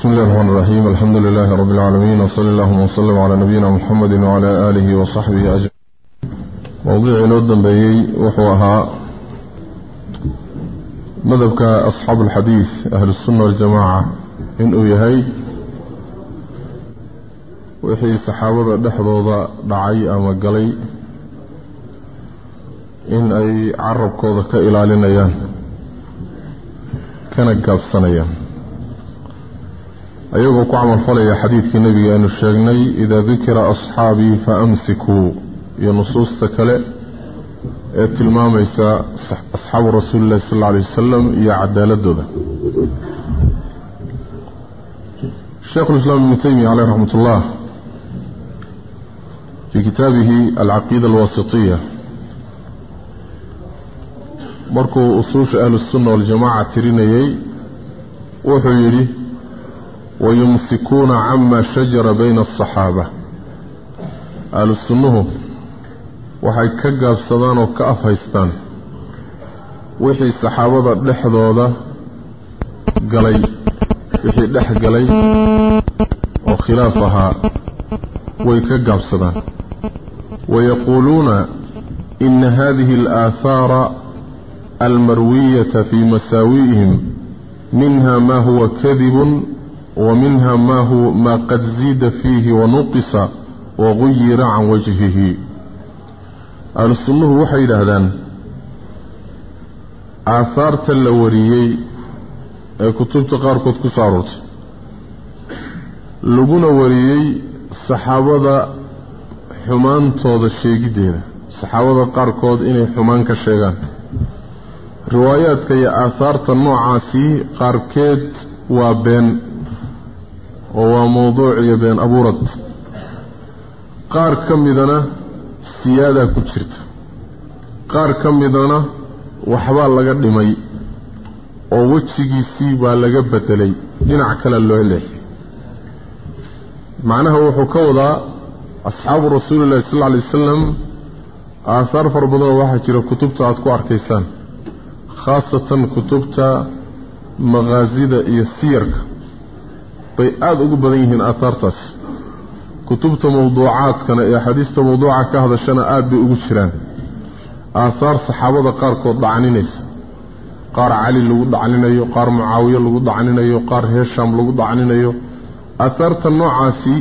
بسم الله الرحمن الرحيم الحمد لله رب العالمين وصلى الله وسلم على نبينا محمد وعلى آله وصحبه أجمعين موضوع نود بيي وحوها مذهبك أصحاب الحديث أهل السنة والجماعة إن يهي وحي صحابة دحضوضة دعي أما قلي إن أي عرب كوضك إلى لنيان كان قاب سنيان ayagoo ku camalfalaya xadiidkii nebiga aynu sheegnay idaa dukira asxaabii fa amsikuu iyo nusuusta kale ee tilmaamaysa asxaabu rasuuli illahi sal alla alay wasalam iyo cadaaladooda sheikhulislaam ibnu teymiya caleyh raxmat ullah fii kitaabihi alcaqiida alwaasitiya markuu usuusha ahlusunna waljamaca tirinayey wuxuu yidhi wayumsikuuna cama shajara bayna asaxaaba ahlu sunnuhu waxay ka gaabsadaan oo ka afhaystaan wixii saxaabada dhexdooda galay wixii dhex galay oo khilaaf ahaa way ka gaabsadaan wayaquuluuna ina hadihi alaahaara almarwiyata fii masaawi'ihim minha ma huwa kadibun ومنها ما هو ما قد زيد فيه ونقص وغير عن وجهه أهل السنة وحي لهذان آثار تلوريي كتب تقاركت كسارت لقنا وريي صحابة حمان توضى الشيء جديد صحابة قاركود إني حمان كشيغان روايات كي آثار تنوع عاسي قاركيت وبين oo waa mowduuc iyo been abuurad. Qaar ka midana siyaadaa ku jirta. Qaar ka midana waxbaa laga dhimay oo wejigiisii baa laga bedelay dhinac kale loo leexiyay. Macnaha wuxuu ka wadaa asxaabu rasuulillahi sal alla alay wasalam aahaar fara badanoo waxaa jira kutubta aada ku arkaysaan khaasatan kutubta maqaasida iyo siyarka bay aada ugu badan yihiin aahaartaas. Kutubta mawduucaadkana ee axaadiista mawduuca ka hadashana aada bay ugu jiraan. Aahaar saxaabada qaarkood dhacninaysa qaar cali lagu dhacninayo qaar mucaawiye lagu dhacninayo qaar heesham lagu dhacninayo aahaarta noocaasi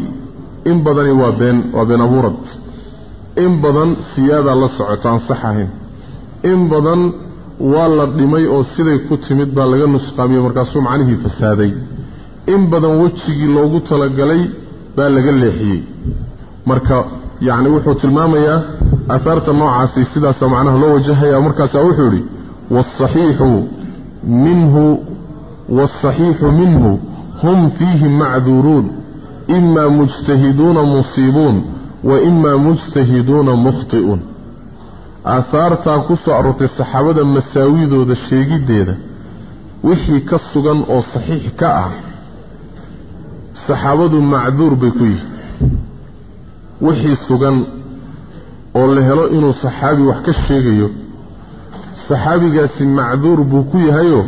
in badani waa been waa been abuurad. In badan siyaadaa la socota aan sax ahayn. In badan waa la dhimay oo siday ku timid baa laga nusqaamiyey markaasuu macnihii fasaaday in badan wejigii loogu talagalay baa laga leexiyey. Marka yacni wuxuu tilmaamayaa aahaarta noocaasi sidaasa macnaha loo wajahaya markaasaa wuxuu yidhi waasaxiixu minhu waasaxiixu minhu hum fiihi macduuruun. Imaa mujtahiduuna musiibuun wa imaa mujtahiduuna mukhti'uun. Aahaartaa ku soo aroortay saxaabada masaawidooda sheegiddeeda wixii ka sugan oo saxiix ka ah saxaabadu macduur bay ku yihiin. Wixii sugan oo la helo inuu saxaabi wax ka sheegayo saxaabigaasi macduur buu ku yahayoo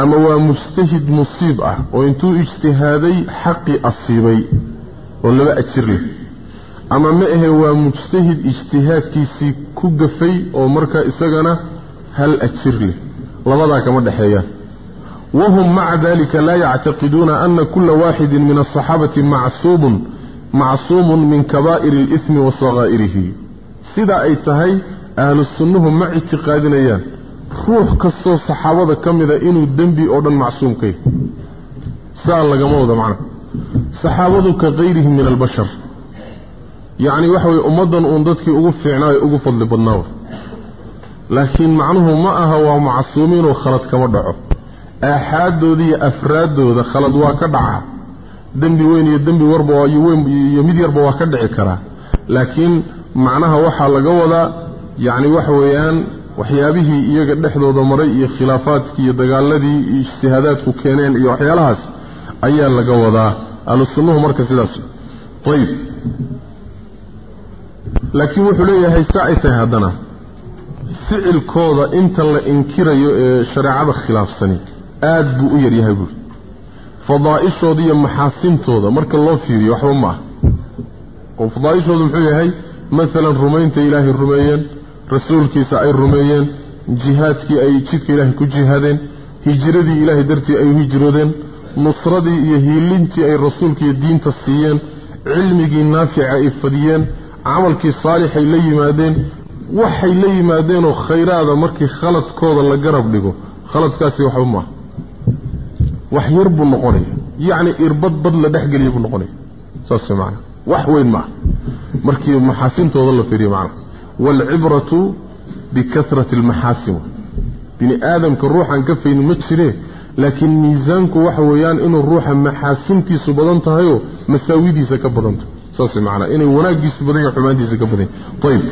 ama waa mujtahid musiib ah oo intuu ijtihaaday xaqii asiibay oo laba ajir leh. Ama ma ahe waa mujtahid ijtihaadkiisii ku gafay oo markaa isagana hal ajir leh. Labadaa kama dhexeeyaan wahum maca dalika laa yactaqiduuna ana kula waaxidin min asaxaabati macsuubun macsuumun min kabaa'iri اlismi wa sakaa'irihi sidaa ay tahay ahlu sunnuhu ma ictiqaadinayaan ruux kastoo saxaabada ka mida inuu dembi oo dhan macsuum ka yahy saa lagama wada macna saxaabadu ka kayrihim min albashar yacni waxa weye ummaddan uun dadkii ugu fiicnaa ee ugu fadli badnaawa laakiin macnuhu ma aha waa macsuumiinoo khalad kama dhaco aaxaaddooda iyo afraaddooda khalad waa ka dhaca dembi weyn iyo dembi warba iyo mid yarba waa ka dhici karaa. Laakiin macnaha waxaa laga wadaa yacni waxa weeyaan waxyaabihii iyaga dhexdooda maray iyo khilaafaadkii iyo dagaaladii iyo ijtihaadaadku keeneen iyo waxyaalahaas ayaa laga wadaa. Ahlu sunnuhu marka sidaas. Ayib laakiin wuxuu leeyahay saa ay tahay haddana. Ficilkooda inta la inkirayo ee shareecada khilaafsani aad buu u yaryahay buuri fadaa'ishooda iyo maxaasintooda marka loo fiiriyo waxba ma ah oo fadaa'ishooda muxuu yahay maalan rumaynta ilaahay rumeeyeen rasuulkiisa ay rumeeyeen jihaadkii ay jidka ilaahay ku jihaadeen hijiradii ilaahay dartii ay u hijroodeen nusradii iyo hiilintii ay rasuulka iyo diinta siiyeen cilmigii naafica ay fadiyeen camalkii saalixay la yimaadeen waxay la yimaadeenoo khayraada markii khaladkooda la garab dhigo khaladkaasi waxba maaha wax yar buu noqonaya. Yacni irbad bad la dhexgeliya buu noqonaya. Saas maana wax weyn maaha. Markii maxaasintooda la fiiriyo macna. Waalcibratu bikahrati almaxaasin bini aadamka ruuxaan ka faynin ma jiree laakiin miisaanku waxa weeyaan inuu ruuxa maxaasintiisu badan tahayoo masaawidiisa ka badan tahay. Saas macnaa inay wanaaggiisu badan yahay xumaantiisa ka badan yahay ayib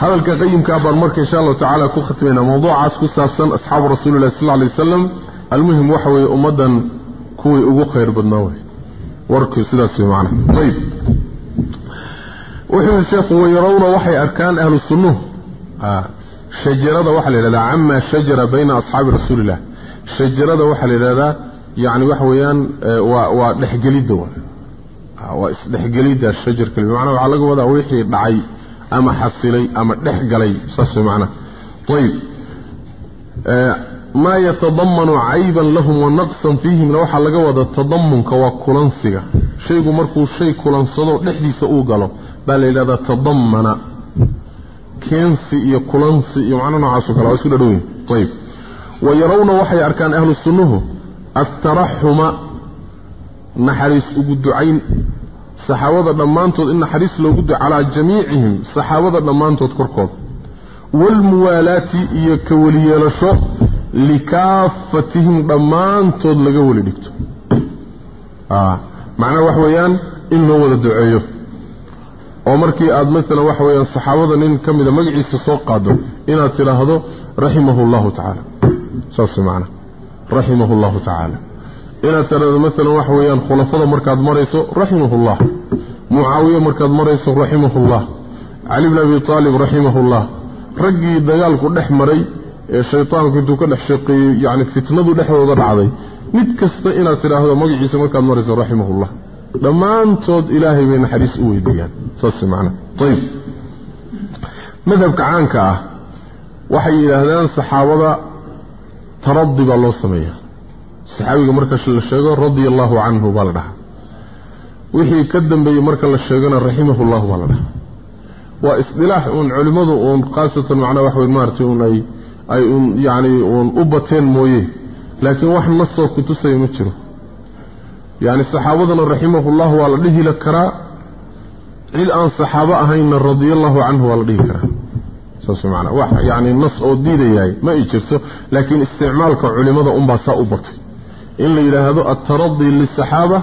hadalka qayimkaa baan marka insha allahu tacaala ku khatimaynaa mawduucaas ku saabsan asxaabu rasuulillahi sal alay wasalam almuhim waxa weeye ummaddan kuwii ugu khayr badnaa wey warku sidaas wey macnaa ayib wuxuu yihi sheekhu wayarawna waxay arkaan ahlu sunnuhu shajarada waxaa la yidhahdaa camaa shajara bayna asxaabi rasuulillah. Shajarada waxaa la yidhahdaa yani waxa weeyaan waa waa dhexgelidda waa isdhexgelidda shajarka. Bimacnaa waxaa laga wadaa wixii dhacay ama xasilay ama dhex galay saas way macnaha ayib maa yatadamanu cayban lahum wa fiihimna waxaa laga wada tadamunka waa kulansiga. Shaygu markuu shay kulansado dhexdiisa uu galo baa la yidhahdaa tadamana keensi iyo kulansi iyo macno noocaasoo kale waa isku dhadhow ayib wa yarawna waxay arkaan ahlu sunnuhu altaraxuma naxariis ugu ducayn saxaabada dhammaantood in naxariis loogu duco calaa jamiicihim saxaabada dhammaantood korkooda waalmuwaalaati iyo ka weliyeelasho likaafatihim dhammaantood laga weli dhigto. Macnaha waxa weeyaan in loo wada duceeyo. Oo markii aad maalan waxa weeyaan saxaabada nin ka mida magaciisa soo qaado inaad tidhaahdo raximahu allahu tacaala. Saas macnaa raximahu allahu tacaala inaad tidhaahdo maalan waxa weeyaan khulafada markaad marayso raximahu llah mucaawiye markaad marayso raximahu llah cali bn abi aalib raximahu llah raggii dagaalku dhex maray ee shaytaanku intuu ka dhex shaqeeyey yani fitnadu dhexdooda dhacday mid kasta inaad tidhaahdo magaciisa markaad marayso raximahullah dhammaantood ilaahay bay naxariis u weydiiyaan. Saas macnaa ayib madhabka caanka ah waxay yidhaahdaan saxaabada taradi baa loo sameeyaa saxaabiga marka la sheego radia allaahu canhu baa la dhahaa. Wixii ka dambeeyey marka la sheegona raximahu llahu baa la dhahaa. Waa isdilaax uun culimmadu uun khaasatan macnaa wax weyn maaratay uun ay ay uun yacni uun u bateen mooye. Laakiin wax nasoo kutusaya ma jiro. Yacni saxaabadana raximahullah waa la dhihi la karaa. Cid aan saxaabo ahaynna radiallahu canhu waa la dhihi karaa. Saas macanaa wax yacni nas oo diidayahay ma i jirto. Laakiin isticmaalka culimmada unbaa saa u batay in la yidhaahdo altaradi lisaxaaba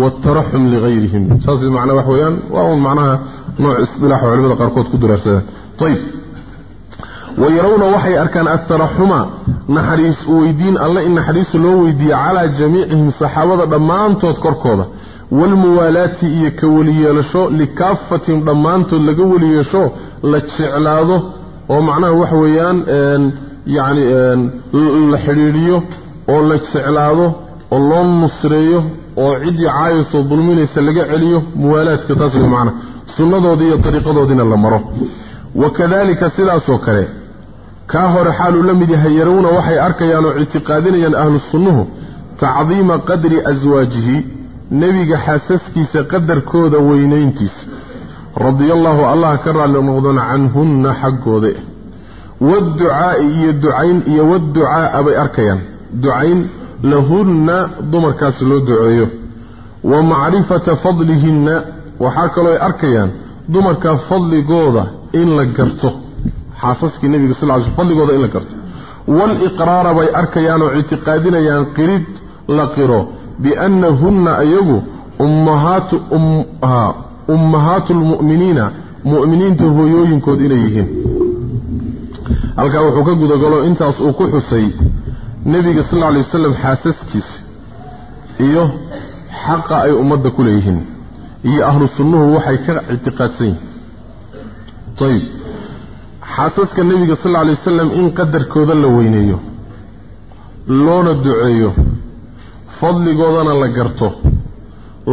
waaltaraxum ligayrihim. Saas macnaa wax weeyaan waa un macnaha nooc isdilaaxa culimada qaarkood ku duraarsadaan ayib wayarawna waxay arkaan altaraxuma naxariis weydiin alle in naxariisu loo weydiiye calaa jamiicihim saxaabada dhammaantood korkooda. Waalmuwaalaati iyo ka weliyeelasho likaafatihim dhammaantood laga weliyeesho la jeclaado oo macnaha waxa weeyaan yacni la xidhiidhiyo oo la jeclaado oo loo nusreeyo oo ciddii caayasoo dulminaysa laga celiyo muwaalaadka taas way macnaha sunnadoodii iyo dariiqadoodiina la maro. Wakadalika sidaasoo kale kaa hore xaaluu la mid yahay yarawna waxay arkayaan oo ictiqaadinayaan ahlu sunnuhu tacdiima qadri aswaajihi nebiga xaasaskiisa qadarkooda weynayntiisa radiallaahu allah ka raalli noqdon canhunna xaggooda. Waadducaa'i iyo ducayn iyo waadducaa'a bay arkayaan ducayn lahunna dumarkaas loo duceeyo. Wa macrifata fadlihinna waxaa kaloo ay arkayaan dumarka fadligooda in la garto. Xaasaskii nebiga sal ly fadligooda in la garto. Waaliqraara bay arkayaan oo ictiqaadinayaan qirid la qiro biannahunna iyagu ummahaatu lmu'miniina mu'miniinta hooyooyinkood inay yihiin. Halkaa wuxuu ka gudagalo intaas uu ku xusay nebiga sal lla alay wasalam xaasaskiisa iyo xaqa ay ummadda ku leeyihiin iyo ahlu sunnuhu waxay ka ictiqaadsan yihiin. Ayib xaasaska nebiga sal lla alay wasalam in qadarkooda la weyneeyo loona duceeyo fadligoodana la garto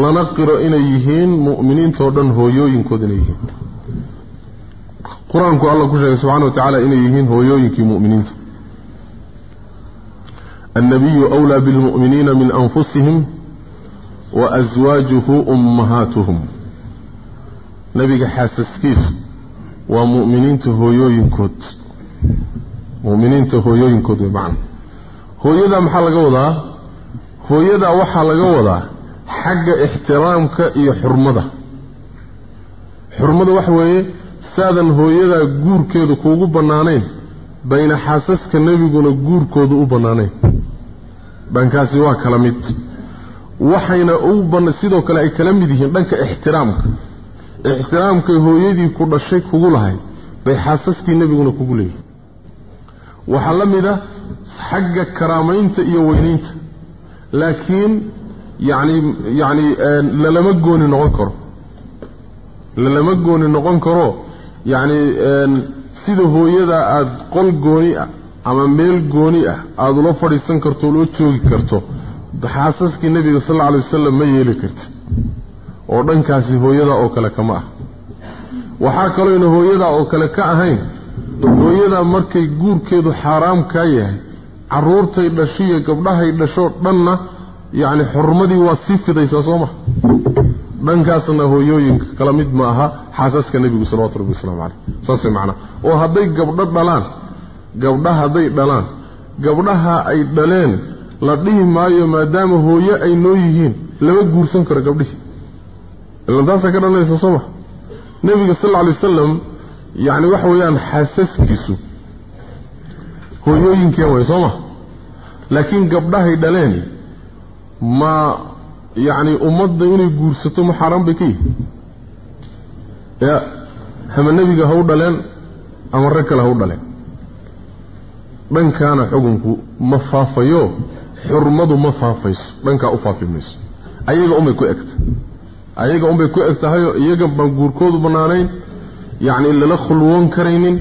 lana qiro inay yihiin mu'miniintao dhan hooyooyinkood inay yihiin. Qur'aanku alla ku sheegay subxana wa tacaala inay yihiin hooyooyinkii mu'miniinta annabiyu wlaa bilmu'miniina min anfusihim wa aswaajuhu ummahaatuhum nebiga xaasaskiisu waa mu'miniinta hooyooyinkood mu'miniinta hooyooyinkood way macna hooyadaa maxaa laga wadaa hooyadaa waxaa laga wadaa xagga ixtiraamka iyo xurmada xurmada waxa weeye saadan hooyadaa guurkeedu kuugu bannaanayn bayna xaasaska nebiguna guurkoodu u bannaanayn dhankaasi waa kala mid. Waxayna u sidoo kale ay kala mid yihiin dhanka ixtiraamka. Ixtiraamkay hooyadii ku dhashay kugu lahay bay xaasaskii nebiguna kugu leeyihiin waxaa la mid a xagga karaamaynta iyo weynaynta. Laakiin yacni yacni lalama gooni noqon karo. Lalama gooni noqon karo yacni sida hooyada aada qol gooni ah ama meel gooni ah aada ula fadhiisan karto ula joogi karto xaasaskii nebiga sal alla alay wasalam ma yeeli kartid. Oo dhankaasi hooyada oo kale kama ah. Waxaa kalooyna hooyadaa oo kale ka ahayn hooyadaa markay guurkeedu xaaraam kaa yahay carruurtay dhashiyo gabdhahay dhashoo dhanna yacni xurmadii waa sii fidaysaa soo maha dhankaasna hooyooyinka kala mid ma aha xaasaska nebigu salawatu rabbi waslamu caleyh saas way macnaa. Oo hadday gabdho dhalaan gabdha hadday dhalaan gabdhaha ay dhaleen la dhihi maayo maadaama hooye ay noo yihiin lama guursan karo gabdhihii ilan taasaa ka dhalanaysa soo maha nebiga sal alla alay wasalam yacni waxa weeyaan xaasaskiisu hooyooyinkeen way soo maha laakiin gabdhahay dhaleen ma yacni ummadda inay guursato ma xaaraan bay ka yihiin ya hama nebiga ha u dhaleen ama rag kale ha u dhaleen dhankaana xukunku ma faafayo xurmadu ma faafayso dhankaa u faafi mayso ayaga unbay ku egta. Ayaga unbay ku eg tahayoo iyaga baan guurkoodu bannaanayn yacni lala khulwoon karaynin.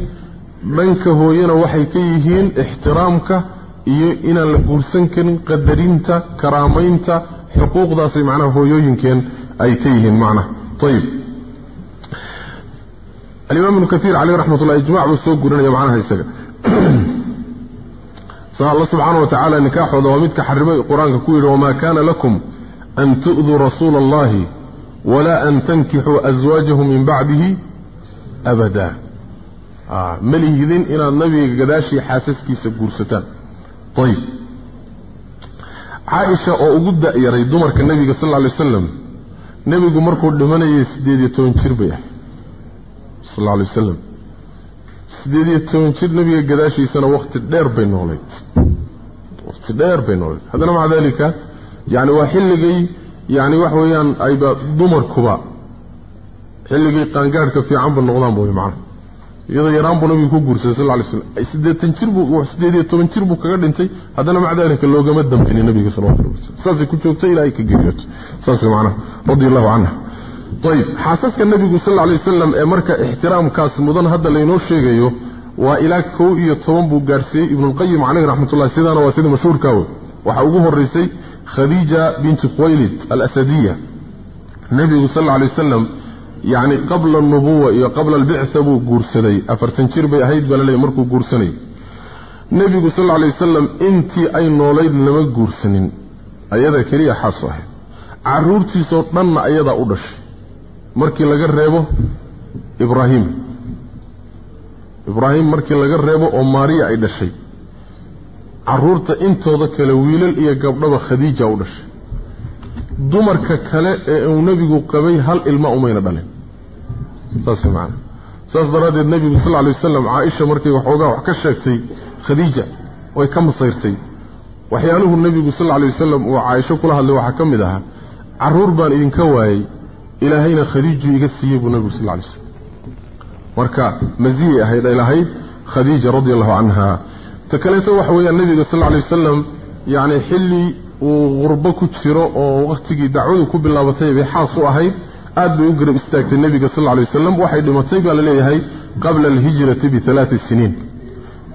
Dhanka hooyana waxay ka yihiin ixtiraamka iyo inaan la guursan karin qadarinta karaamaynta xuquuqdaasay macnaha hooyooyinkeen ay ka yihiin macnaha. Ayib alimaam ibnu kaiir caleyh raxmat ijmac buu soo gurinaya macnaha isaga. sa alla subxaana wa tacaala nikaaxooda waa midka xarimay qur'aanka ku yidhi wamaa kaana lakum an tu'duu rasuula allahi walaa an tankixuu aswaajahu min bacdihi abada. Ma lihidin inaad nabiga gadaashii xaasaskiisa guursataan. Ayib caaisha oo ugu da'yaray dumarka nebiga sal lay wasalam nebigu markuu dhimanayay siddeed iyo toban jir bay ahay sal alay wasalam siddeed iyo toban jir nebiga gadaashiisana wakhti dheer bay noolayd. Wakhti dheer bay noolayd. Haddana maca daalika yacni waa xilligay yacni waxa weeyaan ayba dumarkuba xilligay qaangaadhka fiicanba noqdaanba way macnaha iyadoo yaraan buu nabigu ku guursaday sal lay slam siddeetan jir buu siddeed iyo toban jir buu kaga dhintay. Haddana maca daalika loogama dambaynin nabiga salawatu rabbi saasay ku joogtay ilaa ay ka geeriyooto. Saas macnaha radi allahu canha ayib xaasaska nebigu sal lla alay wasalam ee marka ixtiraamkaas mudan hadda laynoo sheegayo waa ilaa kow iyo toban buu gaadhsiiyey ibnulqayim caleyhi raxmatullahi sidaana waa sida mashhuurkaa wey waxaa ugu horraysay khadiija binti khuwaylid alasadiya nebigu sal alla alay wasalam yacni qabla anubuwa iyo qabla albictha buu guursaday. Afartan jir bay ahayd baa laleeyahy markuu guursanayay. Nebigu sal alla alay wasalam intii ay noolayd lama guursanin. Ayada keliya xaasu ahayd. Carruurtiisoo dhanna ayadaa u dhashay markii laga reebo ibraahim. Ibraahim markii laga reebo oo maariya ay dhashay. Carruurta intooda kale wiilal iyo gabdhaba khadiija u dhashay. Dumarka kale ee uu nebigu qabay hal ilma umayna dhalin. Saas maana saas daraaddeed nebigu sal lla wasalam caaisha markay waxoogaa wax ka sheegtay khadiija way ka masayrtay. Waxyaaluhu nebigu sal lla wasalam uu caaisho kula hadlay waxaa ka mid ahaa carruur baan idinka waayey ilaahayna khadiijuu iga siiyey buu nebigu sal lay slam marka maziyay ahayd ay lahayd khadiija radi allahu canha ta kaleeto waxa weeyaan nebiga sal lay wasalam yacni xilli uu qurbo ku jiro oo wakhtigii dacwadu ku bilaabatay bay xaas u ahayd aad bay u garab istaagtay nebiga sal lla lay wasalam waxay dhimatay baa la leeyahay qabla alhijrati bialaati siniin.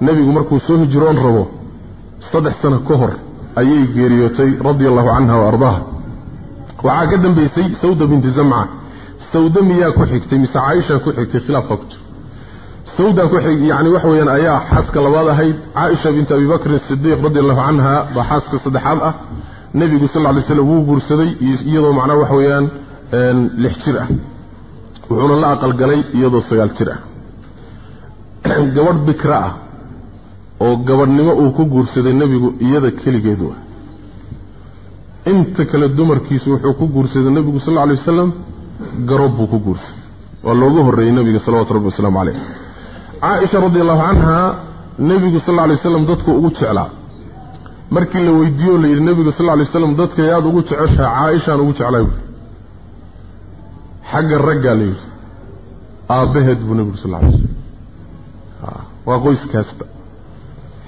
Nebigu markuu soo hijroon rabo saddex sano ka hor ayay geeriyootay radia allahu canha wa waxaa ka dambaysay sawda binti zamca. Sawda miyaa ku xigtay mise caaisha ku xigtay khilaaf baa ku jiro sawda ku xig yani waxa weeyaan ayaa xaaska labaad ahayd. Caaisha binti abi bakrin sidiiq radi allahu canha baa xaaska saddexaad ah. Nebigu sal lay slam wuu guursaday iyadoo macnaha waxa weeyaan lix jir ah. Wuxuuna la aqalgalay iyadoo sagaal jir ah. Gabadh bikra ah oo gabadhnimo uu ku guursaday nebigu iyada keligeedu ah inta kale dumarkiisu wuxuu ku guursaday nebigu sal lla lay wasalam garoob buu ku guursaday. Waa loogu horreeyey nebiga salawatu rabbi wasalaamu caleyh caaisha radi allahu canha nebigu sal lla lay waslam dadku ugu jeclaa. Markii la weydiiyo o la yidhi nebigu sal lla lay waslam dadka yaad ugu jeceshaha caaishaan ugu jeclaa buui xagga raggaa la yidhi aabbaheed buu nebigu sal lla lay waslam waa qoyskaasba.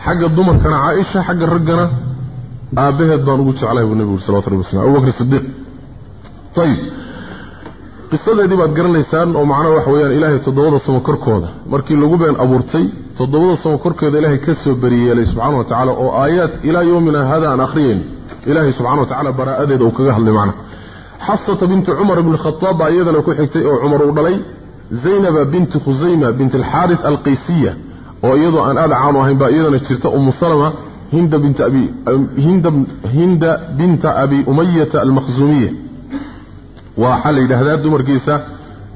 Xagga dumarkana caaisha xagga raggana aabbaheed baan ugu jeclahay buu nebigu salawatu rabbi waslam abubakr sidiiq ayib qisadeedii baad garanaysaan oo macnaha waxa weeyaan ilaahay toddobada samo korkooda markii lagu been abuurtay toddobada samo korkeeda ilaahay ka soo beriyeelay subxana wa tacaala oo aayaad ilaa yowmina hada aan akhriyeyn ilaahay subxana wa tacala baraa'adeeda uu kaga hadlay macna xafsata binti cumar ibni khataab baa iyadana ku xigtay oo cumar uu dhalay. Zaynaba binti khusayma binti alxaaris alqaysiya oo iyadoo aan aada caanu ahayn baa iyadana jirta umu salama hinda binta abi abi umayata almakhzuumiya waxaa la yidhaahdaa dumarkiisa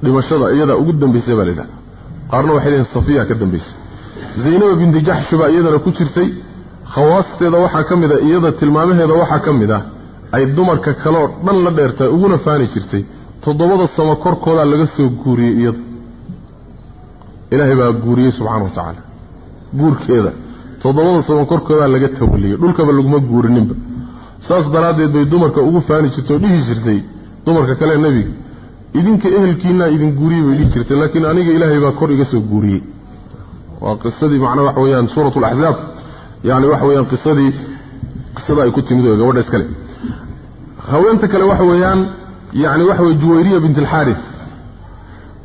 dhimashada iyadaa ugu dambaysay baa la yidhahdaa qaarna waxay leeyihiin safiya ka dambaysay. Zaynaba binti jaxshi baa iyadana ku jirtay. Khawaasteeda waxaa ka mid a iyada tilmaamaheeda waxaa ka mid ah ay dumarka kaleoo dhan la dheertahay uguna faani jirtay. Toddobada samo korkoodaa laga soo guuriyey iyada ilaahay baa guuriyey subxana wa tacaala. Guurkeeda toddobada samo korkoodaa laga tawaliyey dhulkaba laguma guurininba. Saas daraaddeed bay dumarka ugu faani jirtay oo dhihi jirtay dumarka kale nebiga idinka ehelkiinaa idin guuriyey bay dhihi jirtay laakiin aniga ilaahay baa kor iga soo guuriyey. Waa qisadii macnaa waxa weeyaan suurat alaxzaab yani waxa weeyaan qisadii qisada ay ku timid wey gabadha iskale haweenta kale waxa weeyaan yani waxa weye juwayriya bint alxaaris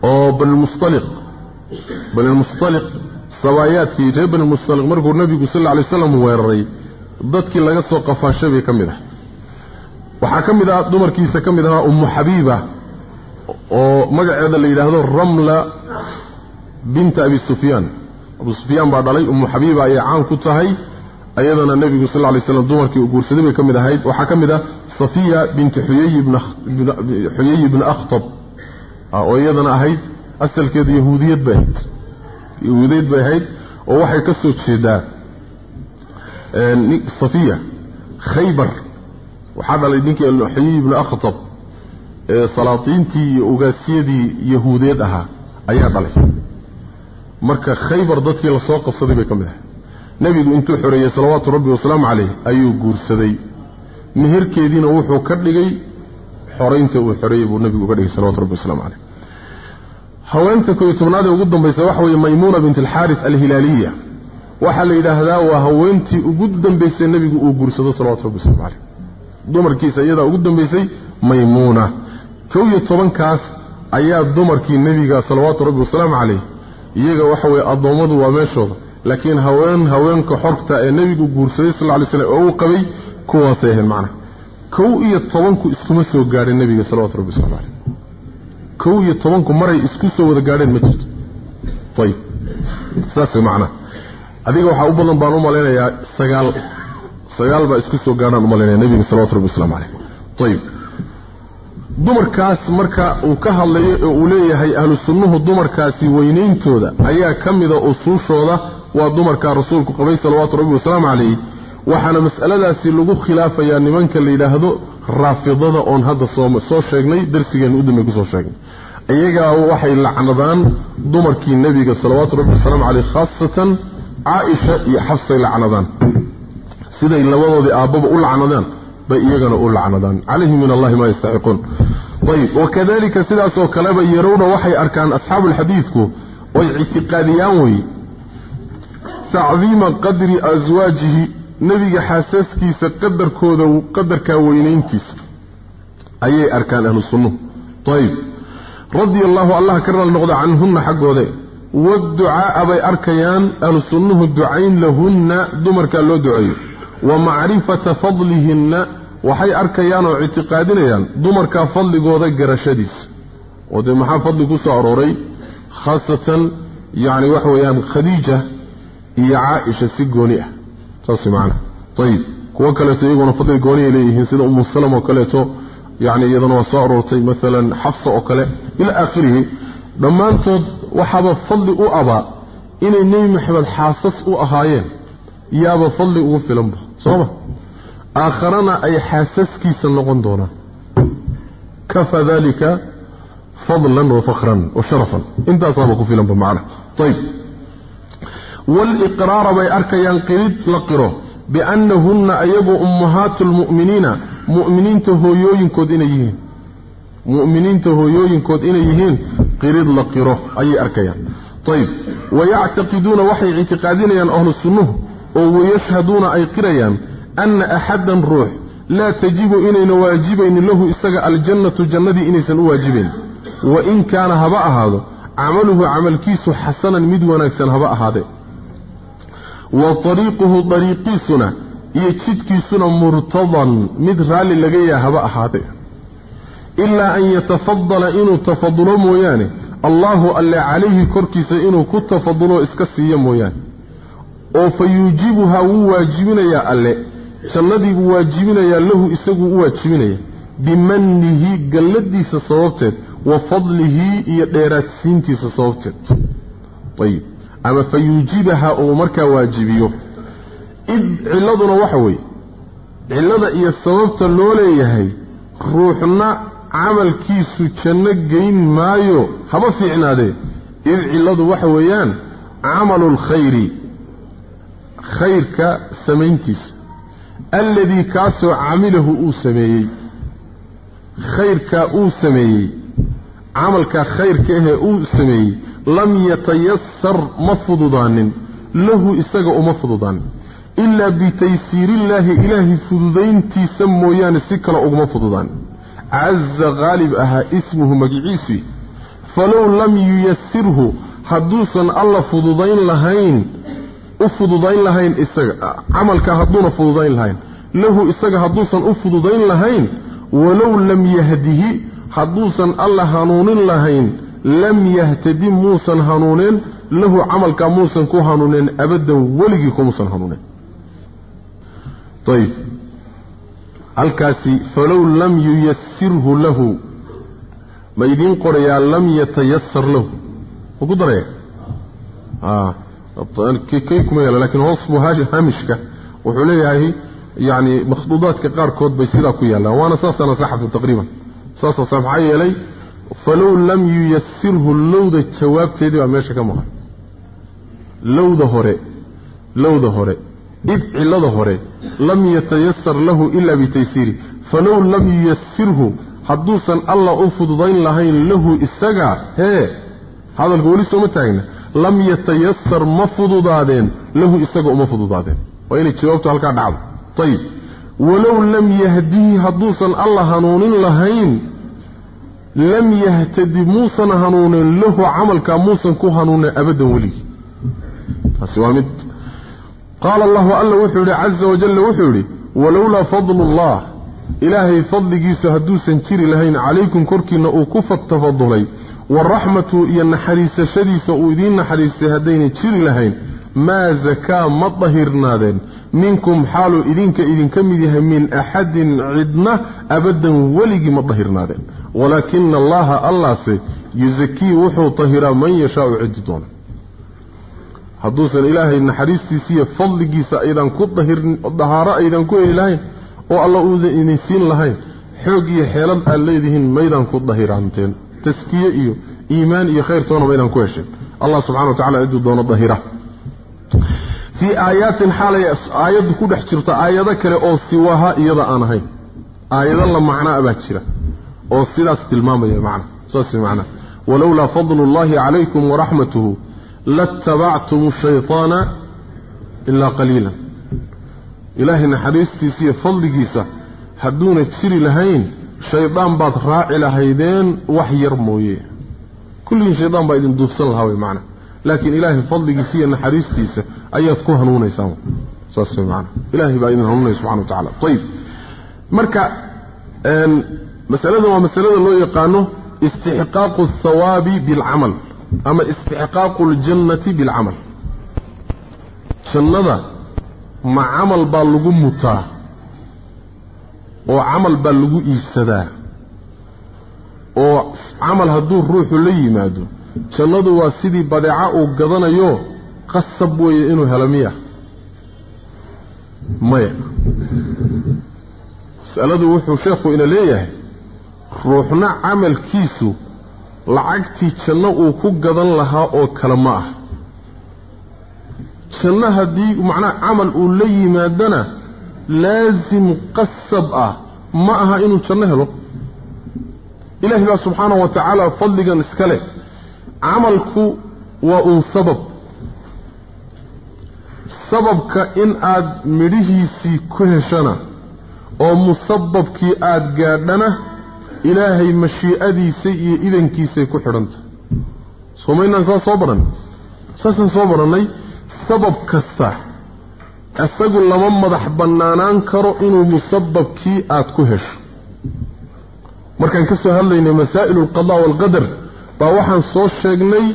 oo banilmustaliq banilmustaliq sabaayaadkii reer banilmustaliq markuu nebigu sal alay waslam weeraray dadkii laga soo qafaashay bay ka mid ah waxaa ka mid ah dumarkiisa ka mid ahaa ummu xabiiba oo magaceeda la yidhaahdo ramla binta abi sufyaan. Abu sufyaan baa dhalay ummu xabiiba ayay caan ku tahay ayadana nebigu sal lay slam dumarkii uu guursaday bay ka mid ahayd. Waxaa ka mid ah safiya binti xuyay ibni akhtab oo iyadana ahayd asalkeedu yahuudiyad bay ahayd yahuudiyad bay ahayd oo waxay ka soo jeedaa safiya khaybar. Waxaa dhalay ninkii xuyay ibni akhtab ee salaatiintii iyo ogaasyadii yahuudeed ahaa ayaa dhalay. Marka khaybar dadkii la soo qabsaday bay ka mid ahay nebigu intuu xoreeyey salawaatu rabbi wasalaamu caleyh ayuu guursaday. Meherkeediina wuxuu ka dhigay xoraynta uu xoreeyey buu nebigu uga dhigay salawatu rabbi waslamu caleyh haweenta kooiyo tobnaad ee ugu dambaysa waxa weeye maymuuna bint alxaaris alhilaaliya. Waxaa la yidhaahdaa waa haweentii ugu dambaysay nebigu uu guursado salawatu rabbi waslamu caleyh dumarkiisa iyadaa ugu dambaysay maymuuna. Kow iyo tobankaas ayaa dumarkii nebiga salawaatu rabbi wasalaamu caleyh iyaga waxa weeye addoommadu waa meeshooda. Laakiin haween haweenka xorta ee nebigu guursaday sal ly slam oo uu qabay kuwaasay ahayd macnaha kow iyo tobanku iskuma soo gaadheen nebiga salawatu rabbi waslamu caleyh kow iyo tobanku maray isku soo wada gaadheen ma jirto. Ayib saasay macnaha adiga waxaa u badan baan u malaynayaa sagaal sagaal baa isku soo gaadhaan u malaynaya nebiga salawatu rabbi waslamu caleyh ayib dumarkaas marka uu ka hadlayo oo uu leeyahay ahlu sunnuhu dumarkaasi weynayntooda ayaa ka mida usuushooda waa dumarkaa rasuulku qabay salawaatu rabbi wasalaamu calayh waxaana mas'aladaasi lagu khilaafayaa nimanka la yidhaahdo raafidada oon hadda soo sheegnay darsigeenna u dambey ku soo sheegnay. Iyagaa waxay lacnadaan dumarkii nebiga salawaatu rabbi wasalaamu caleyh khaasatan caaisha iyo xafsay lacnadaan. Siday labadoodii aabbaba u lacnadaan bay iyagana u lacnadaan. Calayhim min allahi maa yastaxiquun ayib wakadalika sidaasoo kaleba yarowna waxay arkaan asxaabuulxadiidku oy ictiqaadiyaan weye tacdiima qadri aswaajihi nebiga xaasaskiisa qadarkooda qadarkaa weynayntiisa ayay arkaan ahlu sunnuhu ayib radia allaahu allah ka raali noqda canhunna xaggoode. Waducaaa bay arkayaan ahlu sunnuhu ducayn lahunna dumarkaa loo duceeyo. Wa macrifata fadlihinna waxay arkayaan oo ictiqaadinayaan dumarkaa fadligooda garashadiisa. Oo dee maxaa fadli ku soo arooray? Khaasatan yacni waxa weeyaan khadiija iyo caaisha si gooni ah saas macnaha ayib kuwo kaleeto iyaguna fadli gooni ay leeyihiin sida umu salam oo kaleeto yacni iyadana waa soo aroortay maalan xafsa oo kale ilaa aakhirihi. Dhammaantood waxaaba fadli u abaa inay nebi maxamed xaasas u ahaayeen yaaba fadli ugu filanba sooma. Aakharana ay xaasaskiisa noqon doonaan. Kafa dalika fadlan wa fakhran wa sharafan. Intaasaaba ku filanba ayib waliqraara bay arkayaan qirid la qiro biannahunna ayagu ummahaatu lmu'miniina mu'miniinta hooyooyinkood inay yihiin mu'miniinta hooyooyinkood inay yihiin qirid la qiro ayay arkayaan ayib wayactaqiduuna waxay ictiqaadinayaan ahlu sunnuhu oo wayashhaduuna ay qirayaan anna axaddan ruux laa tajibu inayna waajibaynin lahu isaga aljannatu jannadii inaysan u waajibayn wa in kaana haba ahaado camaluhu camalkiisu xasanan mid wanaagsan haba ahaadee wa ariiquhu dariiqiisuna iyo jidkiisuna murtadan mid raalli laga yaha haba ahaadee ilaa an yatafadala inuu tafadulo mooyaane. Allaahu alle calayhi korkiisa inuu ku tafadulo iska siiyo mooyaane. Oo fa yuujibuhaa wuu waajibinayaa alle. Jannadii buu waajibinayaa lahu isaguu u waajibinaya. Bimannihi galladiisa sababteed wa fadlihi iyo dheeraadsiintiisa sababteed. Ayib ama fa yuujibaha uu markaa waajibiyo. Id cilladuna waxa weeye cillada iyo sababta loo leeyahay ruuxna camalkiisu janno geyn maayo haba fiicnaadee id cilladu waxa weeyaan camalu lkhayri khayrka samayntiisa. Alladii kaasoo camilahu uu sameeyey khayrkaa uu sameeyey camalkaa khayrka ahee uu sameeyey lam yatayasar ma fududaanin lahu isaga uma fududaanin. Ilaa bitaysiirillaahi ilaahay fududayntiisa mooyaane si kale uguma fududaanin caza qaalib ahaa ismuhu magiciisii falow lam yuyasirhu hadduusan alla fududayn lahayn u fududayn lahayn isaga camalka hadduuna fududayn lahayn lahu isaga hadduusan u fududayn lahayn walow lam yahdihi hadduusan alla hanuunin lahayn lam yahtadi muusan hanuuneen lahu camalkaa muusan ku hanuuneen abaddan weligii kumuusan hanuuneen ayib halkaasi falow lam yuyasirhu lahu. Ma idiin qorayaa lam yatayasar lahu. Ma ku daraya? Kay kuma yaalla lakiin hoos buu haamishka. Wuxuu leeyahay yani makhduudaadka qaarkood bay sidaa ku yaallaan. Waana saasaana saxabta taqriiban. Saasa maxaa yeelay falow lam yuyasirhu lowda jawaabteedii baa meesha ka maqan lowda hore lowda hore id cillada hore lam yatayasar lahu ila bitaysiiri. Falow lam yuyasirhu hadduusan allah u fududayn lahayn lahu isaga hee hadalka weli sooma taagna. Lam yatayasar ma fududaadeen lahu isaga uma fududaadeen. Waa inay jawaabtu halkaa dhacdo. Ayib walow lam yahdihi hadduusan alla hanuunin lahayn lam yahtadi muusan hanuunin lahu camalkaa muusan ku hanuunin abaddan weligii taasi waa mid. Qaala allahu alla wuxuu yidhi caza wajalla wuxuu yidhi walowlaa fadlu ullah ilaahay fadligiisu hadduusan jiri lahayn calaykum korkiinna uu ku tafadulay waraxmatu iyo naxariisashadiisa uu idiin naxariistay haddayna jiri lahayn maa zakaa ma dahirnaadeen minkum xaaluu idinka idinka mid yahay min axadin cidna abaddan weligii ma dahirnaadeen walaakina allaha allaase yusakii wuxuu tahiraa man yashaau ciddi doona hadduusan ilaahay naxariistiisiiyo fadligiisa aydan ku dahirin dahaaro aydan ku heli lahayn oo alla uudan idin siin lahayn xoog iyo xeelad aad leedihiin maydaan ku dahiraanteen taskiye iyo iimaan iyo khayrtoona maydaan ku hesheen allah subxana wa tacala ciduu doono dahira fii aayaatin xaalay aayaddu ku dhex jirto aayado kale oo siwaha iyada aan ahayn aayado la macnaa baa jira oo sidaas tilmaamaya macna saas macna. Walowlaa fadlu اllahi calaykum waraxmatuhu latabactum shayطaana ilaa qaliila ilaahay naxariistiisa iyo fadligiisa hadduuna jiri lahayn shaydaan baad raaci lahaydeen wax yar mooye. Kulligii shaydaan baa idin duufsan lahaa way macna. Laakiin ilaahay fadligiisa iyo naxariistiisa ayaad ku hanuunaysaan saas way macana ilaahay baa idin hanuunaya subxana wa tacala ayib marka masaladan waa masalada loo yaqaano istixqaaqu athawaabi bilcamal ama istixqaaqu اljannati bilcamal. Jannada ma camal baa lagu mutaa oo camal baa lagu iibsadaa oo camal hadduu ruuxu la yimaado jannadu waa sidii badeeca uu gadanayo qasab weeye inuu helo miya. Maya. Mas'aladu wuxuu sheekhu ina leeyahay ruuxna camalkiisu lacagtii janno uu ku gadan lahaa oo kale ma ah. Janno haddii macnaha camal uu la yimaadana laasim qasab ah ma aha inuu janno helo. Ilaahi baa subxaanahu wa tacaala fadligan iska leh. Camalku waa uun sabab. Sababka in aad midhihiisii ku heshana oo musababkii aada gaadhana ilaahay mashii'adiisa iyo idankiisay ku xidhantah soo maynaan saas soo baran saasaan soo barannay sabab kasta. Isagu lama madax bannaanaan karo inuu musababkii aada ku hesho. Markaan ka soo hadlaynay masaa'ilu alqadaa waalqadar baa waxaan soo sheegnay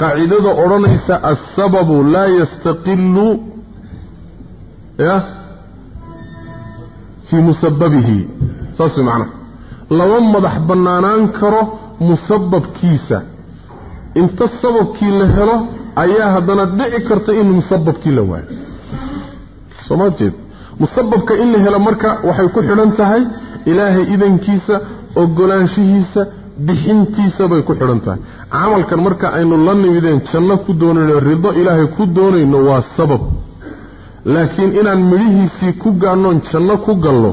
qaacidada odhanaysa alsababu laa yastaqilu ya fii musababihi saas way macnaha lama madax bannaanaan karo musababkiisa inta sababkii la helo ayaa haddana dhici karta in musababkii la waayo. Soo ma jeed? Musababka in la helo marka waxay ku xidhan tahay ilaahay idankiisa ogolaanshihiisa bixintiisa bay ku xidhan tahay. Camalkan marka aynu la nimideen janno ku doonayno rido ilaahay ku doonayno waa sabab. Laakiin inaan midhihiisii ku gaannoon janno ku galno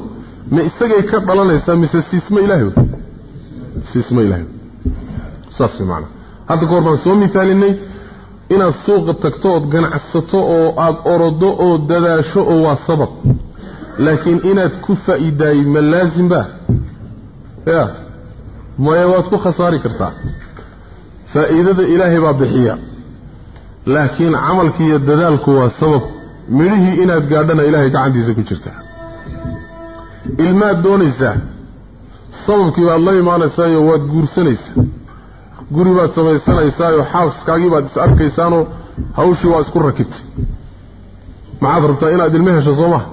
ma isagay ka dhalanaysaa mise siisma ilaahay siisma ilaahay saas macana hadda ka hor baan soo misaalinay inaad suuqa tagto ood ganacsato oo aada orodo oo dadaasho oo waa sabab. Laakiin inaad ku faa'iidaayey ma laasim ba? Ya maya waad ku khasaari kartaa. Faa'iidada ilaahay baa bixiya. Laakiin camalki iyo dadaalku waa sabab. Midhihii inaad gaadhana ilaahay gacantiisa ku jirta ilmaad doonaysaa sababkii baad la imaanaysaayo waad guursanaysaa guri baad samaysanaysaayoo xaaskaagii baad is arkaysaanoo hawshii waa isku rakibtay. Maxaad rabtaa inaad ilmo hesho soo maha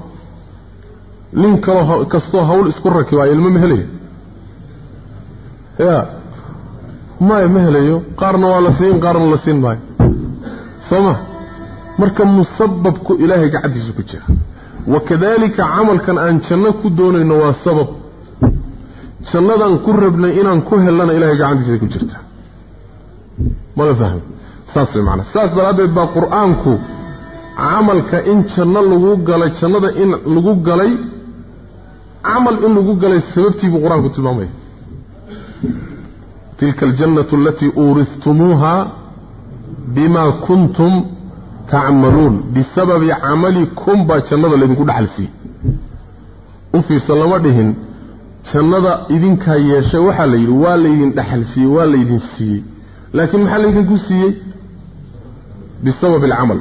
nin kaloo kastoo hawl isku rakibaa ilmo ma helaya ya maya ma helayo? Qaarna waa la siin qaarna la siin maayo. Soo ma? Marka musababku ilaahay gacantiisu ku jira wakadalika camalkan aan janno ku doonayno waa sabab. Jannadan ku rabnay inaan ku hellana ilahay gacantiisa ku jirta. Mala fahmi? Saas way macana saas daraaddeed baa qur'aanku camalka in janno lagu galay jannada in lagu galay camal in lagu galay sababtii buu qur'aanku tilmaamaya tilka aljannatu alatii uurihtumuuha bima kuntum tacmaluun bisababi camalikum baa jannada laydinku dhexal siiyey u fiirsan lama dhihin jannada idinkaa yeeshay waxaa la yidhi waa laydin dhexal siiyey waa laydin siiyey. Laakiin maxaa laydinku siiyey? Bisababi alcamal.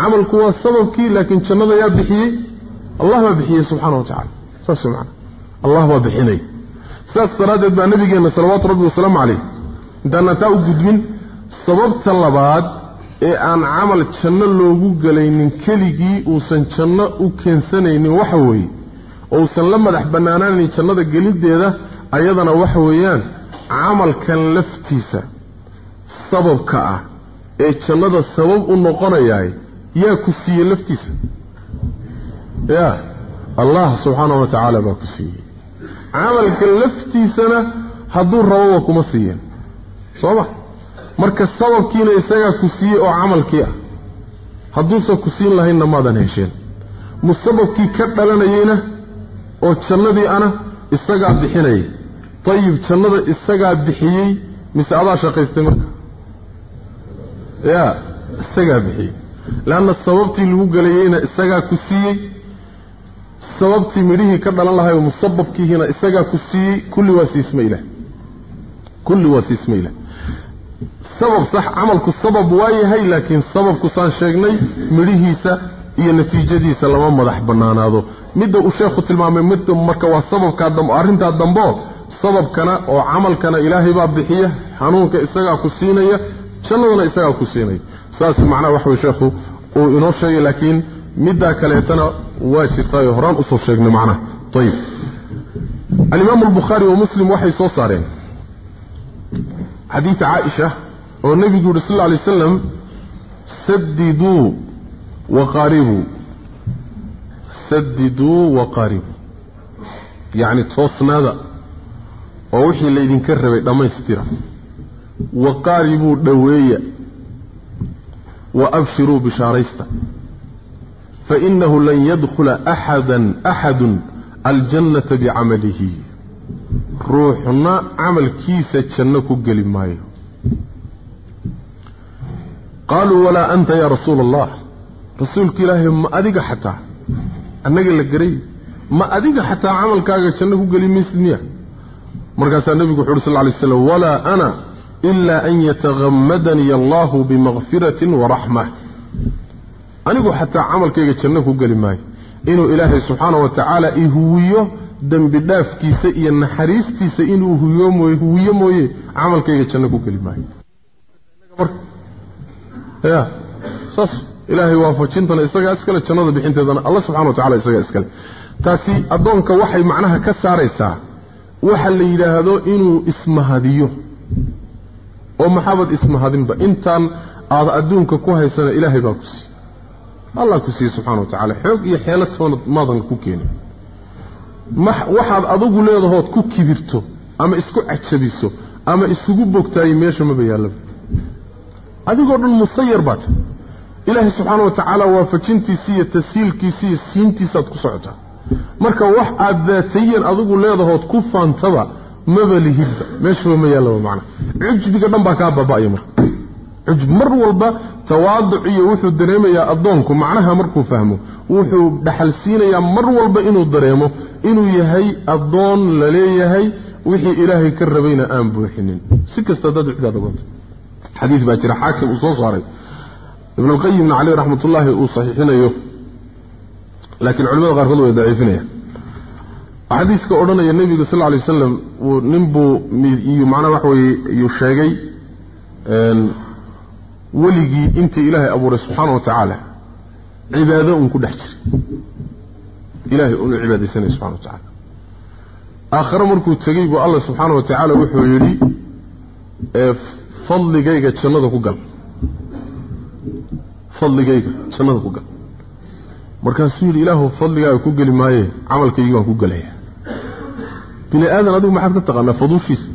Camalku waa sababkii laakiin jannada yaa bixiyey? Allah baa bixiyey subxaana wa tacala saas way macana allah baa bixinay. Sidaas daraaddeed baa nabigeenna salawaatu rabbi wasalaamu calayh intaana taa u gudbin sababta labaad ee aan camal janno loogu gelaynin keligii uusan janno u keensanaynin waxa weeye. Ousan la madax bannaanaanayn jannada geliddeeda ayadana waxa weeyaan camalkan laftiisa sababka ah ee jannada sabab u noqonayaay yaa ku siiyey laftiisa. Yaa allah subxaanahu wa tacaala baa ku siiyey. Camalka laftiisana hadduu raboba kuma siiyeen. Soo ma marka sababkiina isagaa ku siiyey oo camalkii ah hadduusan ku siin lahaynna maadan hesheen musababkii ka dhalanayeyna oo jannadii ana isagaa bixinayay dayib jannada isagaa bixiyey mise adaa shaqaystay marka? Yaa isagaa bixiyey. Leanna sababtii lagu gelayeyna isagaa ku siiyey sababtii midhihii ka dhalan lahay oo musababkiihiina isagaa ku siiyey kulli waa siisma ilah kulli waa siisma ilah sabab sax camalku sabab waa yahay laakiin sababku saan sheegnay midhihiisa iyo natiijadiisa lama madax bannaanaado. Midda uu sheekhu tilmaamay midda marka waa sababkaa arrintaa dambeo sababkana oo camalkana ilaahay baa bixiya hanuunka isagaa ku siinaya jannadana isagaa ku siinaya. Saas macnaha waxa way sheekhu uu inoo sheegay laakiin middaa kaleetana waa jirtaayo horaan u soo sheegnay macnaha ayib alimaamu albukhaari wa muslim waxay soo saareen xadiid caaisha oo nebigu yuhi sal lla alay wasalam sadiduu waqaaribuu sadiduu waqaaribuu yacni toosnaada oo wixii laydinka rabay dhammaystira. Waqaaribuu dhoweeya. Wa abshiruu bishaaraysta. Fainahu lan yadkhula axada axadun aljannata bicamalihi ruuxna camalkiisa janno ku geli maayo. Qaaluu walaa anta yaa rasuula allah rasuulka ilaahay ma adiga xataa annaga la garay ma adiga xataa camalkaaga janno ku geli maysid miya? Markaasaa nebigu wuxu uhi sal lay slam walaa ana ilaa an yatahammadanii allahu bimakfiratin waraxma anigu xataa camalkayga janno ku geli maayo. Inuu ilaahay subxaana wa tacaala ihuwiyo dembi dhaafkiisa iyo naxariistiisa inuu huwiyo mooye camalkayga janno ku geli maayo. Ya saas ilaahay waafajintana isagaa iskale jannada bixinteedana alla subxana wa tacala isagaa iskale. Taasi addoonka waxay macnaha ka saaraysaa waxa la yidhaahdo inuu ismahadiyo. Oo maxaabad ismahadinba intaan aad adduunka ku haysana ilaahay baa ku siiye allah ku siiye subxana wa tacala xoog iyo xeelo toona maadan ku keenin waxaad adugu leedahood ku kibirto ama isku cajabiso ama isugu bogtaayo meesha maba yaallaba adigoo dhan musayar baad. Ilaahay subxaana wa tacaala waafajintiisi iyo tashiilkiisi iyo siintiisaad ku socotaa. Marka wax aad daatayan adigu leedahood ku faantaba maba lihidba meeshaba ma yaallaba macna. Cujbiga dhan baa kaa baaba'aya marka mar walba tawaaduc iyo wuxuu dareemayaa addoonku macnaha markuu fahmo wuxuu dhaxal siinayaa mar walba inuu dareemo inuu yahay addoon la leeyahay wixii ilaahay ka rabayna aan buuxinin. Si kasta haddaad wixdaada gonto xadiis baa jira xaakim uu soo saaray. Ibnulqayimna caleyh raxmatullaahi uu saxiixinayo laakiin culimada qaarkood way daciifinayaan. Xadiiska odhanaya nebiga sal alay wasalam uu ninbuu macnaha waxa weye yuu sheegay weligii intii ilaahay abuuray subxaana wa tacaala cibaado uun ku dhex jiray. Ilaahay uunu cibaadaysanaya subxana wa tacaala. Aakhare markuu tegey buu allah subxaana wa tacaala wuxuu yidhi fadligayga jannada ku gal. Fadligayga jannada ku gal. Markaasuu yidhi ilaahu fadligaaga ku geli maaye camalkaygii waan ku gelaya bini aadan adigu maxaad ka taqaanaa faduushiisa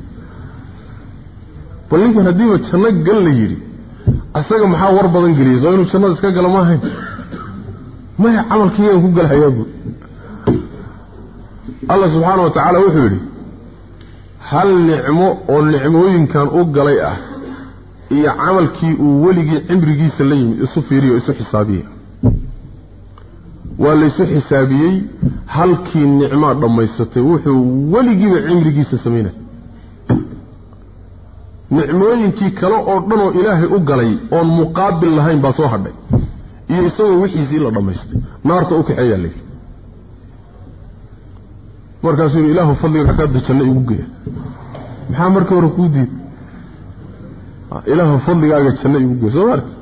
bal ninkan haddiiba janno gal la yidhi asaga maxaa war badan geliyay soo inuu jannada iska galo ma ahayn maya camalkaygaan ku galhayaa buui allah subxaana wa tacaala wuxuu yidhi hal nicmo oo nicmooyinkan u galay ah iyo camalkii uu weligii cimrigiisa la yimid isu fiiriyo isu xisaabiya waa laysu xisaabiyey halkii nicmaa dhammaysatay. Wuxuu weligiiba cimrigiisa samaynay nicmooyinkii kale oo dhan oo ilaahay u galay oon muqaabil lahayn baa soo hadhay. Iyo isagoo wixiisii la dhammaystay. Naarta u kaxeeyaa layidhi markaasuu yidhi ilaahu fadliga xaggaadda janno igu geeya maxaa markii hore kuu diid ilaahu fadligaaga janno igu geeya soo maarti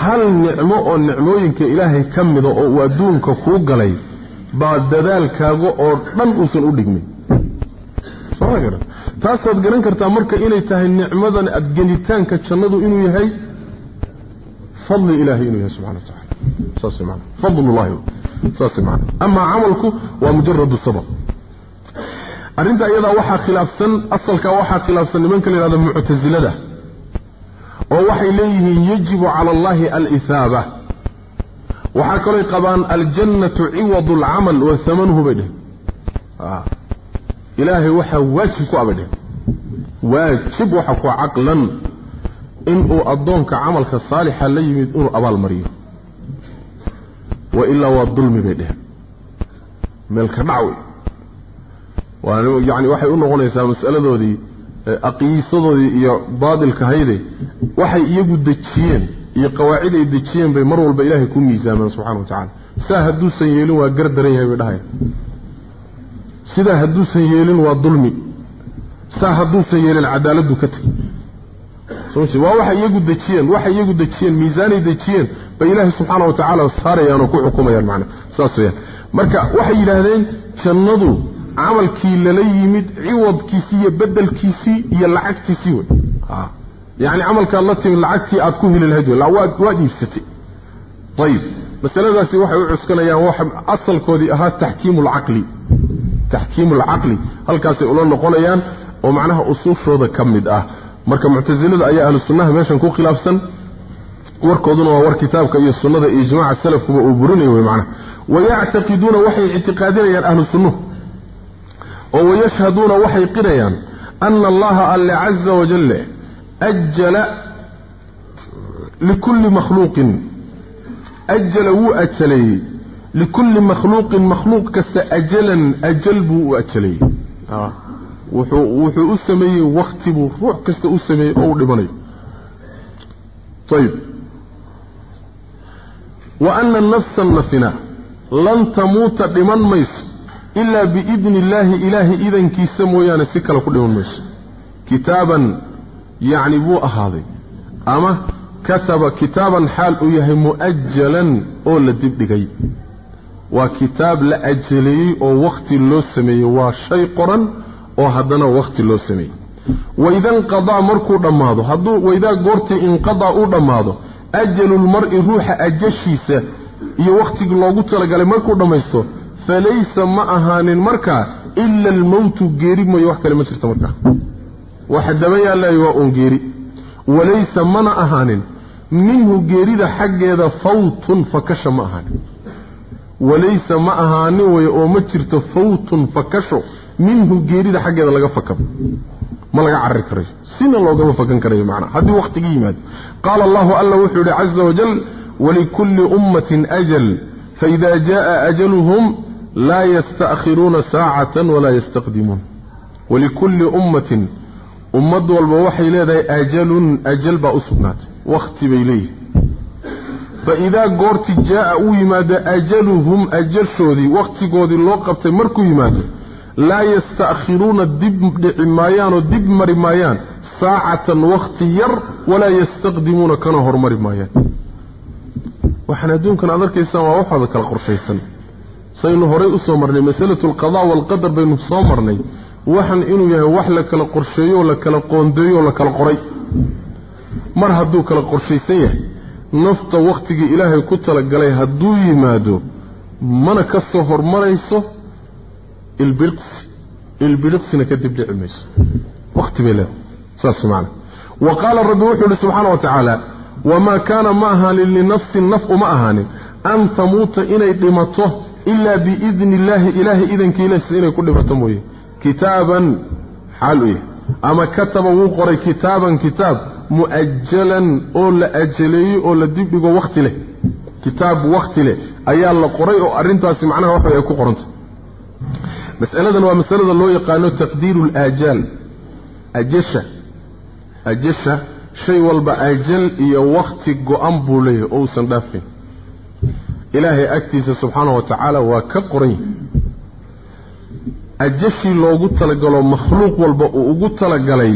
hal nicmo oo nicmooyinka ilaahay ka mida oo uu adduunka kuu galay baa dadaalkaaga oo dhan uusan u dhigmin taasaad garan kartaa marka inay tahay nicmadan adgenitaanka jannadu inuu yahay fadli ilaahay inuu yahay subxana wa tacala saas fadlullahi saas man amaa camalku waa mujaradu sabab. Arrinta iyadaa waxaa khilaafsan asalkaa waxaa khilaafsan nimanka la yihahdo muctasilada oo waxay leeyihiin yajibu cala allahi alihaaba waxaa kalooy qabaan aljannatu ciwadu alcamal wa hamanuhu bay dhehen ilaahay waxaa waajib ku abay dhehen waajib waxa ku caqlan inuu addoonka camalka saalixa la yimid inuu abaal mariyo. Wa ilaa waa dulmi bay dhehen meelka dhacwey yani waxay u noqonaysaa mas'aladoodii aqiisadoodii iyo baadilka hayde waxay iyagu dejiyeen iyo qawaacid ay dejiyeen bay mar walba ilaahay ku miisaamaan subxana wa tacala saa hadduusan yeelin waa gar daran yahay bay dhahaya sidaa hadduusan yeelin waa dulmi saa hadduusan yeelin cadaaladdu ka tegi waa waxay iyagu dejiyeen waxay iyagu dejiyeen miisaanay dejiyeen bay ilaahay subxaana wa tacaala saarayaan oo ku xukumayaan macna saas weyaan marka waxay yidhaahdeen jannadu camalkii lala yimid ciwadkiisii iyo bedelkiisii iyo lacagtiisii wey. Yacni camalkaad la timid lacagtii aad ku heli lahayd waad iibsatay. Ayib masaladaasi waxay u cuskanayaan asalkoodii ahaa taxkiimu lcaqli taxkiimu alcaqli halkaasay ula noqonayaan oo macnaha usuushooda ka mid ah. Marka muctasilada ayaa ahlu meeshan ku khilaafsan. Warkooduna waa war kitaabka iyo sunnada iyo ijmaaca salafkuba uu burinaya wey macnaha. Wayactaqiduuna waxay ictiqaadinayaan ahlu oo wayashhaduuna waxay qirayaan ana allaha alle caza wajale ajala likulli makhluuqin ajala wuu ajaleeyey likulli makhluuqin makhluuq kasta ajalan ajal buu u ajaleeyey wuxuu u sameeyey wakti buu ruux kasta u sameeyey oo u dhimanayo ayib wa ana nafsa nafina lan tamuuta dhiman mayso. Ilaa biidni illaahi ilaahay idankiisa mooyaane si kale ku dhiman mayso. Kitaaban yacni buu ahaaday. Ama kataba kitaaban xaal uu yahay mu'ajalan oo la dibdhigay waa kitaab la ajaleeyey oo wakhti loo sameeyey. Waa shay qoran oo haddana wakhti loo sameeyey. Waida inqadaa markuu dhammaado hadduu waidaa goortii inqadaa uu dhammaado ajalulmar'i ruuxa ajashiisa iyo wakhtigii loogu talagalay markuu dhammaysto falaysa ma ahaanin markaa ila almowtu geeri mooye. Wax kale ma jirto markaa. Waxa daba yaallay waa uun geeri. Walaysa mana ahaanin. Minhu geerida xaggeeda fawtun fakasha ma ahaanin walaysa ma ahaanin wey oo ma jirto fawtun fakasho minhu geerida xaggeeda laga fakado. Ma laga carari karayo sina loogama fakan karayo macnaa. Haddii wakhtigii yimaado. Qaala allahu alla wuxuu yidhi caza wajal walikulli ummatin ajal. Faida jaءa ajaluhum laa yasta'khiruuna saacatan walaa yastaqdimuun. Walikulli ummatin. Ummad walba waxay leedahay ajalun ajal baa u sugnaatay. Wakhti bay leeyihiin faidaa goorti jaa'a uu yimaado ajaluhum ajalshoodii wakhtigoodii loo qabtay markuu yimaado laa yasta'khiruuna dib dhici maayaanoo dib mari maayaan saacatan wakhti yar walaa yastaqdimuuna kana hormari maayaan. Waxaan adduunkan aad arkaysaan waa waxooda kala qorshaysan. Saynu horay u soo marnay masalatu alqadaa waalqadar baynu soo marnay. Waxan inuu yahay wax la kala qorsheeyo oo la kala qoondeeyo oo la kala qoray. Mar hadduu kala qorshaysan yahay nafta wakhtigii ilaahay ku talagalay hadduu yimaado mana ka soo hormarayso ilbiriqsi ilbiriqsina kadib dhici mayso. Wakhti bay leedahay. Saas macana wa qaala rabbi wuxuu ihi subxaana wa tacaala wamaa kaana ma ahaanin linafsin naf uma ahaanin an tamuuta inay dhimato ilaa biidni illaahi ilaahay idankiilas inay ku dhimato mooye. Kitaaban xaal u yahay. Ama kataba wuu qoray kitaaban kitaab mu'ajalan oo la ajaleeyey oo la dibdhigo wakhti leh kitaab wakhti leh ayaa la qoray oo arrintaasi macnaha waxa ay ku qoranta. Masaladan waa masalada loo yaqaano taqdiiru alaajaal ajasha. Ajasha shay walba ajal iyo wakhti go-an buu leeyahay oo uusan dhaafayn ilaahay agtiisa subxaanahu wa tacaala waa ka qoran yahay. Ajashii loogu talagalo makhluuq walba uu ugu talagalay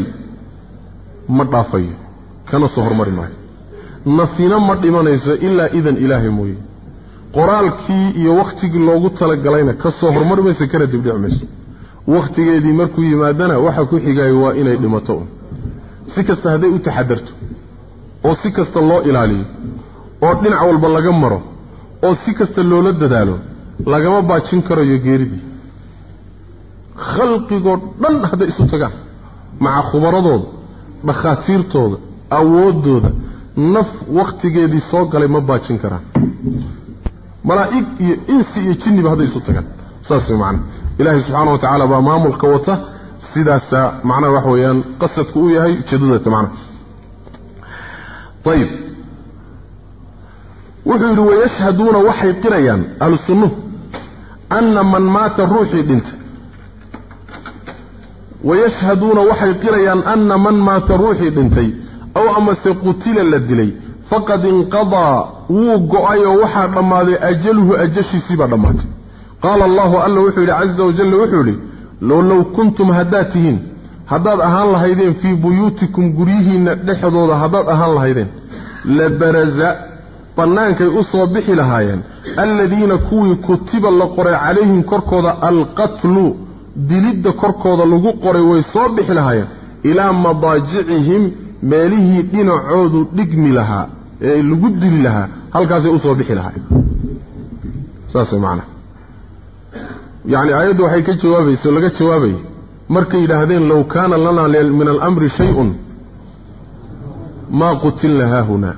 ma dhaafayo kana soo hormari maayo. Nafina ma dhimanayso ilaa idan ilaahay mooye. Qoraalkii iyo wakhtigii loogu talagalayna ka soo hormari mayso kana dibdhici mayso. Wakhtigeedii markuu yimaadana waxa ku xigaayo waa inay dhimato. Un si kasta hadday u taxadarto oo si kasta loo ilaaliyo oo dhinac walba laga maro oo si kasta loola dadaalo lagama baajin karayo geeridii. Khalqigoo dhan hadday isu tagaan maca khubaradooda dhakhaatiirtooda awooddooda naf wakhtigeedii soo galay ma baajin karaan. Malaa'ig iyo insi iyo jinniba hadday isu tagaan. Saas way macana ilaahay subxaana wa tacaala baa maamulka wata. Sidaasaa macnaha waxa weeyaan qasadku u yahay ujeeddadata macnaha ayib wuxuu yidhi wayashhaduuna waxay qirayaan ahlu sunnuhu anna man maata ruuxii dhintay wayashhaduuna waxay qirayaan anna man maata ruuxii dhintay ow amase qutila la dilay faqad inqadaa wuu go'ay oo waxaa dhammaaday ajaluhu ajashiisii baa dhammaatay qaala allahu alla wuxuu yidhi caza wajalla wuxuu yidhi low kuntum haddaad tihiin haddaad ahaan lahaydeen fii buyuutikum guryihiinna dhexdooda haddaad ahaan lahaydeen la baraza bannaankay u soo bixi lahaayeen alladiina kuwii kutiba la qoray calayhim korkooda alqatlu dilidda korkooda lagu qoray way soo bixi lahaayeen ilaa madaajicihim meelihii dhinacoodu dhigmi lahaa ee lagu dili lahaa halkaasay u soo bixi lahaayeen. Saas macanaha yacni aayaddu waxay ka jawaabaysa oo laga jawaabayay markay yidhaahdeen low kaana lanaa min alamri shay-un maa qutilna haahunaa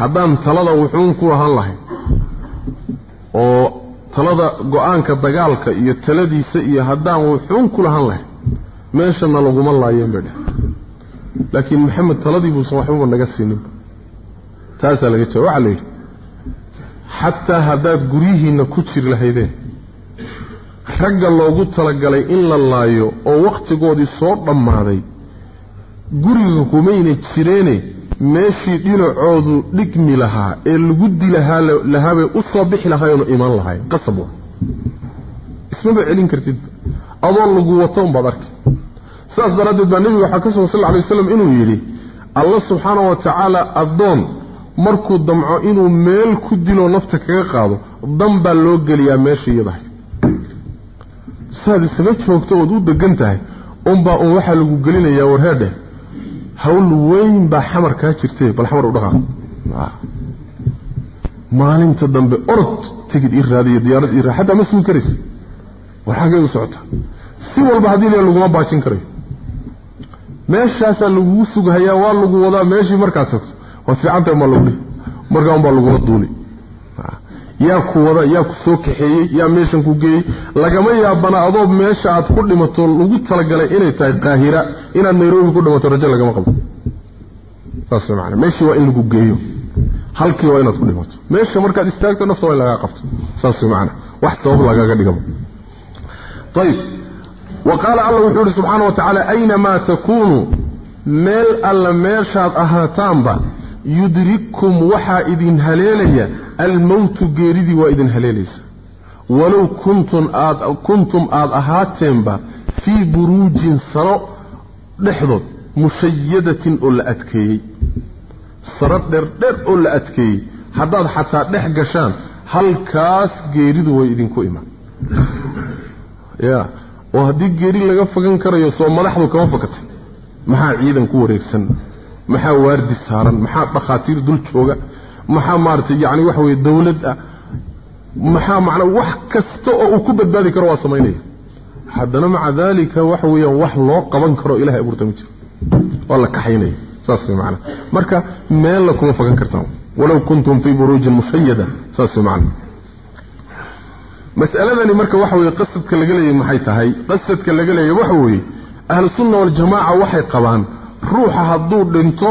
haddaan talada wuxuun ku lahaan lahay oo talada go'aanka dagaalka iyo taladiisa iyo haddaan wuxuun ku lahaan lahay meeshana laguma laayeen bay dheh laakiin maxamed taladii buusan waxbaba naga siininba taasaa laga jawab waxaa la yidhi xataa haddaad guryihiinna ku jiri lahaydeen ragga loogu talagalay in la laayo oo wakhtigoodii soo dhammaaday guriga kumayna jireene meeshii dhinacoodu dhigmi lahaa ee lagu dilahaa lahaabay u soo bixi lahaayeenoo imaan lahayn qasab wa ismaba celin kartid. Adoo lagu wato unbaad arkay saas daraaddeed baa nebiga waxaa ka sugan sal alay waslam inuu yidhi alla subxaana wa tacaala addoon markuu damco inuu meel ku diloo nafta kaga qaado dan baa loo geliyaa meesha iyadahay. Saad isaga joogto ood u degan tahay unbaa un waxaa lagu gelinayaa warheedhe hawl weyn baa xamar kaa jirtay bal xamar u dhaqaaq maalinta dambe orod tigid ii raadiyo diyaarad ii raad xataa ma sugi karaysa war xaggeed u socota. Si walba haddii la laguma baajin karayo meeshaasaa lagugu sughayaa waa lagu wadaa meeshii markaad tagto waad fiicantahay maa lagu dhihi. Markaa unbaa lagula duuli yaa ku wada yaa ku soo kaxeeyey yaa meeshan ku geeyey lagama yaabana adoo meesha aad ku dhimato lagu talagalay inay tahay qaahira inaad nairobi ku dhimato rajo lagama qabo. Saas macanaa meeshii waa in lagu geeyo halkii waa inaad ku dhimato. Meesha markaad istaagto nafta waa in lagaa qabto. Saas macanaa wax sabab lagaaga dhigaba ayib wa qaala alla wuxuu ihi subxaana wa tacaala aynamaa takuunuu meel alla meeshaad ahaataanba yudrikkum waxaa idin haleelaya almowtu geeridii waa idin haleelaysa. Walow kuntum aad kuntum aada ahaateenba fii buruujin saro dhexdood mushayadatin oo la adkeeyey. Saro dherdher oo la adkeeyey. Haddaad xataa dhex gashaan halkaas geeridu way idinku imaan. Ya oo haddii geeri laga fagan karayo soo madaxdu kama fakatay maxaa ciidan ku wareegsan? Maxaa waardi saaran? Maxaa dhakhaatiir dul jooga maxaa maaragtay yacni waxa weeye dawlad ah maxaa macnaa wax kasta oo uu ku badbaadi karo waa samaynaya. Haddana maca daalika waxa weeyaan wax loo qaban karo ilahay abuurta ma jiro. Waa la kaxaynaya saas way macnaa marka meella kuma fagan kartaan walow kuntum fii buruujin mushayada saas way macnaa mas'aladani marka waxa weeye qasadka laga leeyahy maxay tahay? Qasadka laga leeyahy waxa weeye ahlusunna waljamaaca waxay qabaan ruuxa hadduu dhinto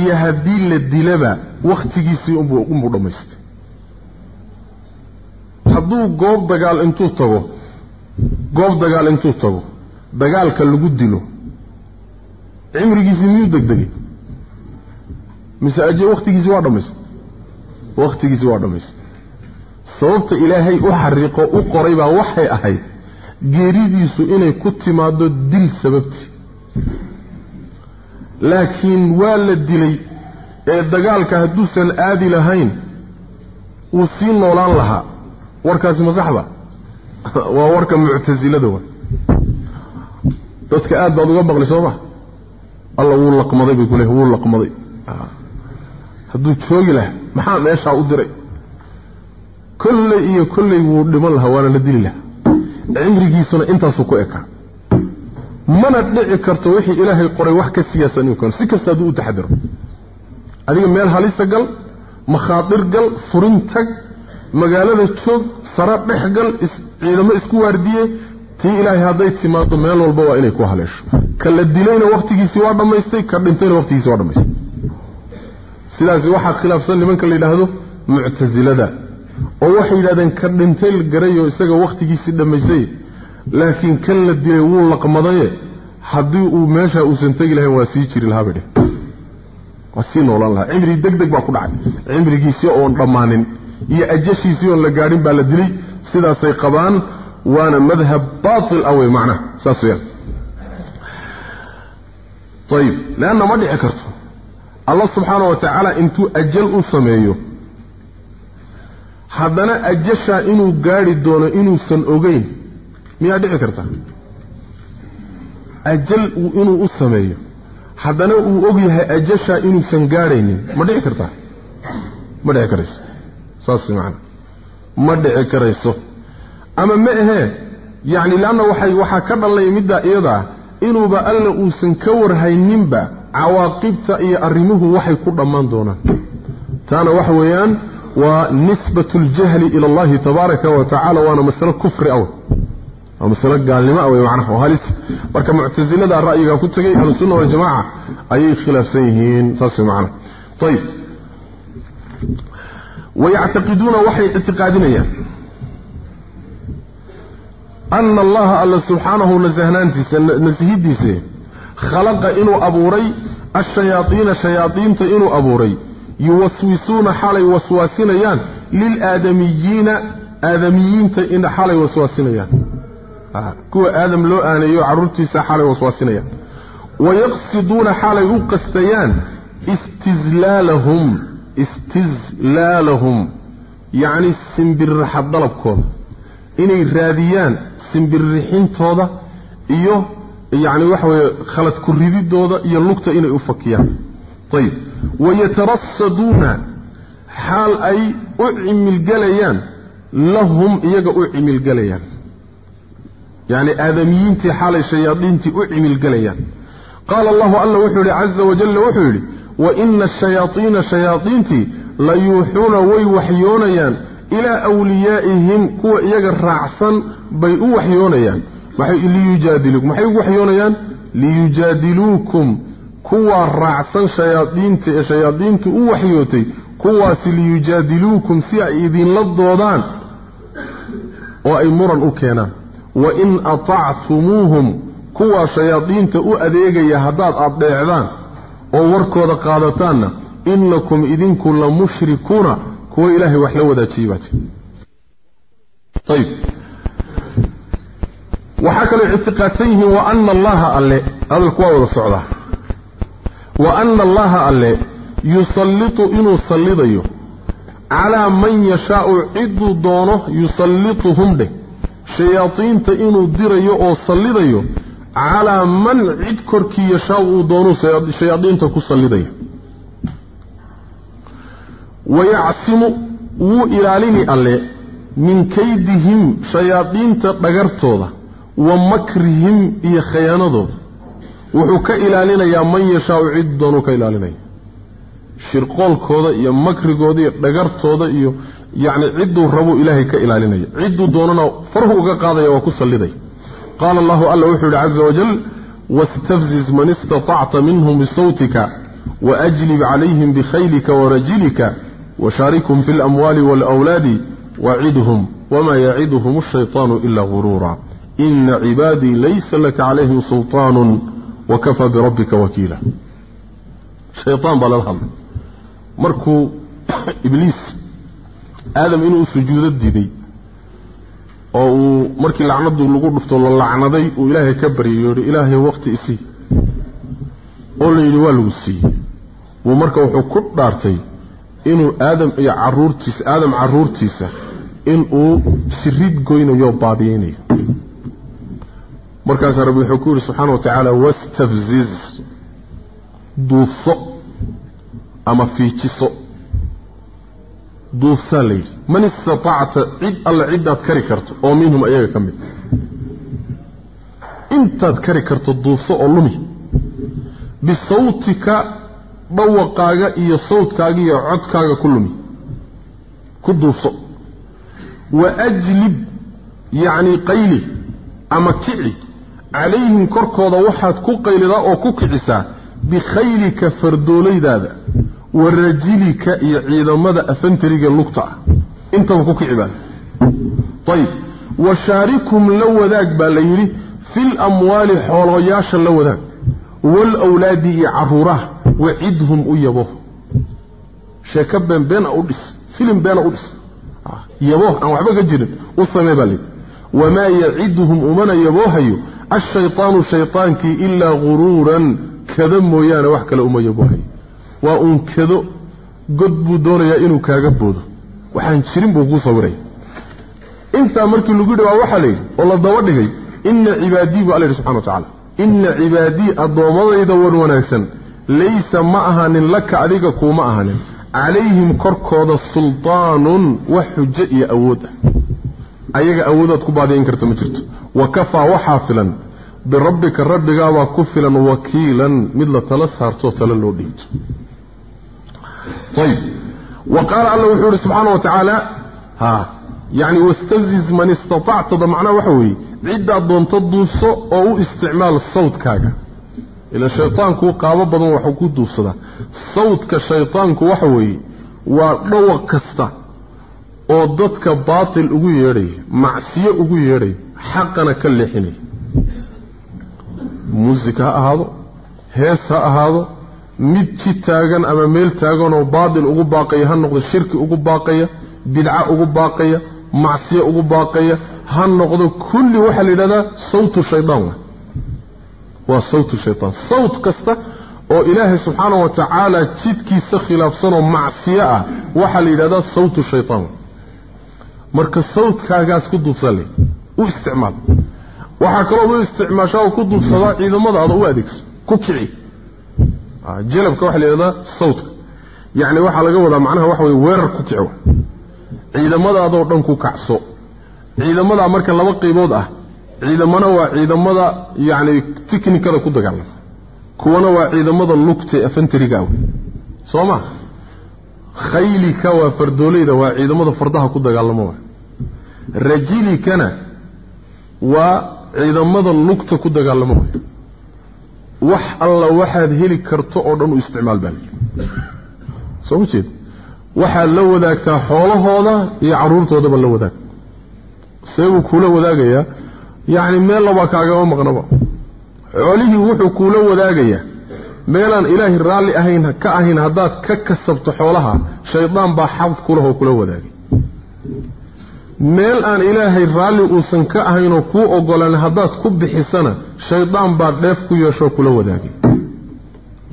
iyo haddii la dilaba wakhtigiisii unbuu dhammaystay hadduu goob dagaal intuu tago goob dagaal intuu tago dagaalka lagu dilo cimrigiisii miyuu degdegay? Mise aje wakhtigiisii waa dhammaystay wakhtigiisii waa dhammaystay sababta ilaahay u xariiqo u qoray baa waxay ahayd geeridiisu inay ku timaaddo dil sababtii. Laakiin waa la dilay ee dagaalka hadduusan aadi lahayn wuu sii noolaan lahaa. Warkaasi ma saxba waa warka muctasilada wa. Dadka aad baad uga baqli soo ma? Alla wuu laqmaday bay ku wuu laqmaday. Hadduu joogi lahaa maxaa meeshaa u diray? Kolley iyo kolley wuu dhiman lahaa waana la dili lahaa. Cimrigiisuna intaasuu ku ekaa. Mana dhici karto wixii ilaahay qoray wax ka siyaasan inuu keeno. Si kasta hadduu u taxadiro adiga meel halisa gal makhaadir gal furin tag magaalada joog sara dhex gal ciidamo isku waardiye tii ilaahay hadday timaado meel walba waa inay ku haleesho. Ka la dilayna wakhtigiisii waa dhammaystay ka dhintayna wakhtigiisii waa dhammaystay sidaasi waxaa khilaafsan nimanka la yidhaahdo muctasilada oo waxay yidhahdeen ka dhintay garayo isaga wakhtigiisii dhammaystay laakiin kan la dilay wuu laqmadaye. Haddii uu meeshaa uusan tegi lahayn waa sii jiri lahaa bay dheh sii noolaan lahaa. Cimri deg deg baa ku dhacay. Cimrigiisii oon dhammaanin iyo ajashiisii oon la gaadhin baa la dilay. Sidaasay qabaan waana madhab baatil ah wey macnaha. Saas weyaan ayib leanna ma dhici karto. Allah subxaana wa tacaala intuu ajal u sameeyo haddana ajashaa inuu gaadhi doono inuusan ogeyn miyaa dhici karta ajal inuu u sameeyo haddana uu og yahay ajashaa inuusan gaadhaynin ma dhici kartaa ma dhici karayso. Saas macana ma dhici karayso. Ama ma ahee yacni leanna waxay waxaa ka dhalnay middaa iyadaa inuuba alla uusan ka warhayninba cawaaqibta iyo arrimuhu waxay ku dhammaan doonaan. Taana waxa weeyaan waa nisbat اljahli ila اllahi tabaaraka wa tacala waana masalo kufri aw waa masalo gaalnimo ah wey macnaha halis. Marka muctasilada ra'yigaa ku tegay ahlusunna waljamaca ayay khilaafsan yihiin saas macnaha. Ayib wayactaqiduuna waxay ictiqaadinayaan. Ana allaha alla subxaanahu nasahnaantiisa nasihidiise khalaqa inuu abuuray ashayaadiina shayaadiinta inuu abuuray yuwaswisuuna xalay waswaasinayaan lilaadamiyiina aadamiyiinta in xalay waswaasinayaan kuwa aadam loo aaneeyo carruurtiisa xalay waswaasinayaan. Wayaqsiduuna xalay u qastayaan istizlaalahum istizlaalahum yacni simbirraxa dalabkooda. Inay raadiyaan simbirrixintooda iyo yacni waxa weeye khalad ku rididooda iyo lugta inay u fakiyaan. Ayib wayatarasaduuna xaal ay u cimilgelayaan lahum iyaga u cimilgelayaan yacni aadamiyiintii xaalay shayaadiintii u cimilgelayaan qaala allahu alla wuxuu yidhi caza wajalla wuxuu yidhi wa ina ashayaadiina shayaadiintii la yuuxuuna way waxyoonayaan ilaa wliyaa'ihim kuwa iyaga raacsan bay u waxyoonayaan. Maxay ugu waxyoonayaan? Liyujaadiluukum kuwaa raacsan shayaadiinta ee shayaadiintu u waxyootay kuwaasi liyujaadiluukum si ay idinla doodaan oo ay muran u keenaan wa in atactumuuhum kuwaa shayaadiinta u adeegaya haddaad addeecdaan oo warkooda qaadataanna innakum idinku la mushrikuuna kuwa ilaahay wax la wadaajiyey baati ayib waxaa kaloo ictiqaadsan yihiin wa ana allaha alle hadalku waa wada socdaa. Wa ana allaha alle yusallitu inuu sallidayo calaa man yashaau cidduu doono yusallituhum dheh shayaadiinta inuu dirayo oo sallidayo calaa man cid korkii yashaau uu doonuu shayaadiinta ku sallidayo wayacsimu wuu ilaalini alle min kaydihim shayaadiinta dhagartooda wa makrihim iyo khayaanadooda. Wuxuu ka ilaalinayaa man yashaau cid doonuu ka ilaalinaya shirqoolkooda iyo makrigooda iyo dhagartooda iyo yacni cidduu rabuu ilaahay ka ilaalinaya cidduu doonana farhu uga qaadaya waa ku sallidaya qaala allahu alla wuxuu yidhi caza wajal wastafziz man istatacta minhum bisawtika waajlib calayhim bikhaylika warajilika washaarikhum fi اlamwaali wاlأwlaadi wacidhum wma yacidhum الshayطaanu ila guruura ina cibaadii laysa laka calayhim sulطaan wakafaa birabbika wakiila shayطaan baa lala hadlay markuu ibliis aadam inuu sujuudo diiday oo uu markii lacnadu lagu dhufto la lacnaday uu ilaahay ka baryayo yihi ilaahay waqti isii oo la yidhi waa lagu siiyey. Wuu marka wuxuu ku dhaartay inuu aadam iyo caruurtiisa aadam caruurtiisa inuu sirid goynayo baabiyeynayo markaasaa rabbi wuxuu ku yidhi subxaana wa tacaala wastafziz. Duufso ama fiijiso. Duufsaa la yidhi. Man istatacta cid alle ciddaad kari karto oo minhum ayaga ka mid. Intaad kari karto duufso oo lumi. Bisawtika dhawaqaaga iyo sawdkaaga iyo codkaaga ku lumi. Ku duufso wa ajlib yacni qayli ama kici. Calayhim korkooda waxaad ku qaylidaa oo ku kicisaa. Bikhaylika fardoolaydaada wa rajilika iyo ciidamada afantariga lugta ah. Intaba ku kici baa ayib wa shaarikhum la wadaag baa la yidhi fil amwaali xooloyaasha la wadaag waalawlaadi iyo carruuraha wacidhum u yabo. Sheeko been beena u dhis filim beena u dhis. Yabo aan waxba ka jirin u samee baa layidhi wamaa yaciduhum umana yaboohayo ashaytaanu shaytaankii ilaa guruuran kado mooyaane wax kale uma yaboohayo waa uun kado god buu doonayaa inuu kaaga boodo. Waxaan jirin buu kuu sawiraya intaa markii lagu yidhi baa waxaa la yidhi oo la daba dhigay ina cibaadii bu alla yidhi subxana wa tacala ina cibaadii addoommadayda wan wanaagsan. Laysa ma ahanin laka adiga kuuma ahanin calayhim korkooda sultaanun wax xujo iyo awood ah. Ayaga awoodaad ku baadiyan karta ma jirto. Wa kafaa waxaa filan. Birabbika rabbigaabaa ku filan wakiilan. Mid la tala saartoo tale loo dhiibto ayb wa qaala alla wuxuu ihi subxaana wa tacaala ha yani wastafziz man istatactada macnaha waxa weeye ciddaad doonto duufso oo u isticmaal sawdkaaga ila shaytaanku qaabo badan waxuu ku duufsadaa sawdka shaytaanku waxa weeye waa dhawaq kasta oo dadka baatil ugu yeedhaya macsiyo ugu yeedhaya xaqana ka leexinaya muusik ha ahaado hees ha ahaado mid ji taagan ama meel taaganoo baatil ugu baaqaya ha noqdo shirki ugu baaqaya bidca ugu baaqaya macsiyo ugu baaqaya ha noqdo kulli waxaa la yidhahdaa sawtu shaydaan wa waa sawtu shaytaan. Sawt kasta oo ilaahay subxaana wa tacaala jidkiisa khilaafsanoo macsiyo ah waxaa la yidhahdaa sawtu shaytaan marka sawtkaagaas ku duubsale u isticmaal. Waxaa kaloo u isticmaashaa oo ku duubsadaa ciidamadaada u adeegso ku kici jalabka waxaa la yidhahdaa sawtka. Yacni waxaa laga wadaa macnaha waxa weye weerar ku kici ciidamadaadoo dhan ku kacso. Ciidamadaa marka laba qaybood ah ciidamana waa ciidamada yacni tiknikada ku dagaalama. Kuwana waa ciidamada lugta afantariga aw soo ma? Khaylika waa fardoolayda waa ciidamada fardaha ku dagaalamo wa rajilikana waa ciidamada lugta ku dagaalamo wa wax alla waxaad heli karto oo dhan u isticmaal baa lii soo ma jeed? Waxaad la wadaagtaa xoolahooda iyo carruurtoodaba la wadaag seebuu kuula wadaagayaa. Yacni meel labaa kaagama maqnaba. Xoolihii wuxuu kuula wadaagayaa. Meelaan ilaahay raalli ahayn ka ahayn haddaad ka kasabto xoolaha shaydaan baa xad kulahoo kula wadaagay. Meel aan ilaahay raalli uusan ka ahaynoo kuu ogolaan haddaad ku bixisana shaydaan baa dheef ku yeeshoo kula wadaagay.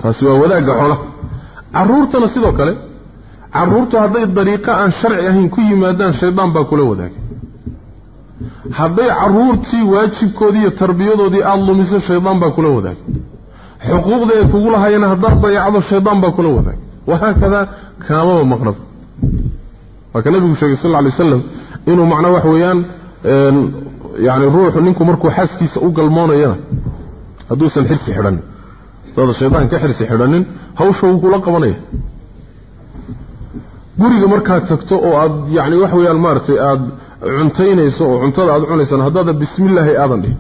Taasi waa wadaagga xoolaha. Carruurtana sidoo kale carruurtu hadday dariiqo aan sharci ahayn ku yimaadaan shaydaan baa kula wadaagay. Hadday carruurtii waajibkoodii iyo tarbiyadoodii aada lumiso shaydaan baa kula wadaagay. Xuquuqda ay kugu lahayeen haddaad dayacdo shaydaan baa kula wadaagay. Wahaakadaa kaamaba maqnaba waa ka nabigu sheegay sal lla alay waslam inuu macnaa wax weeyaan yani ruuxu ninku markuu xaaskiisa u galmoonayana hadduusan xirsi xidhanin. Dada shaydaan ka xirsi xidhanin hawsha wuu kula qabanaya. Guriga markaad tagto oo aad yani wax weeyaan maaragtay aada cuntaynayso oo cuntada aad cunaysaan haddaada bismillaahi aadan dhihin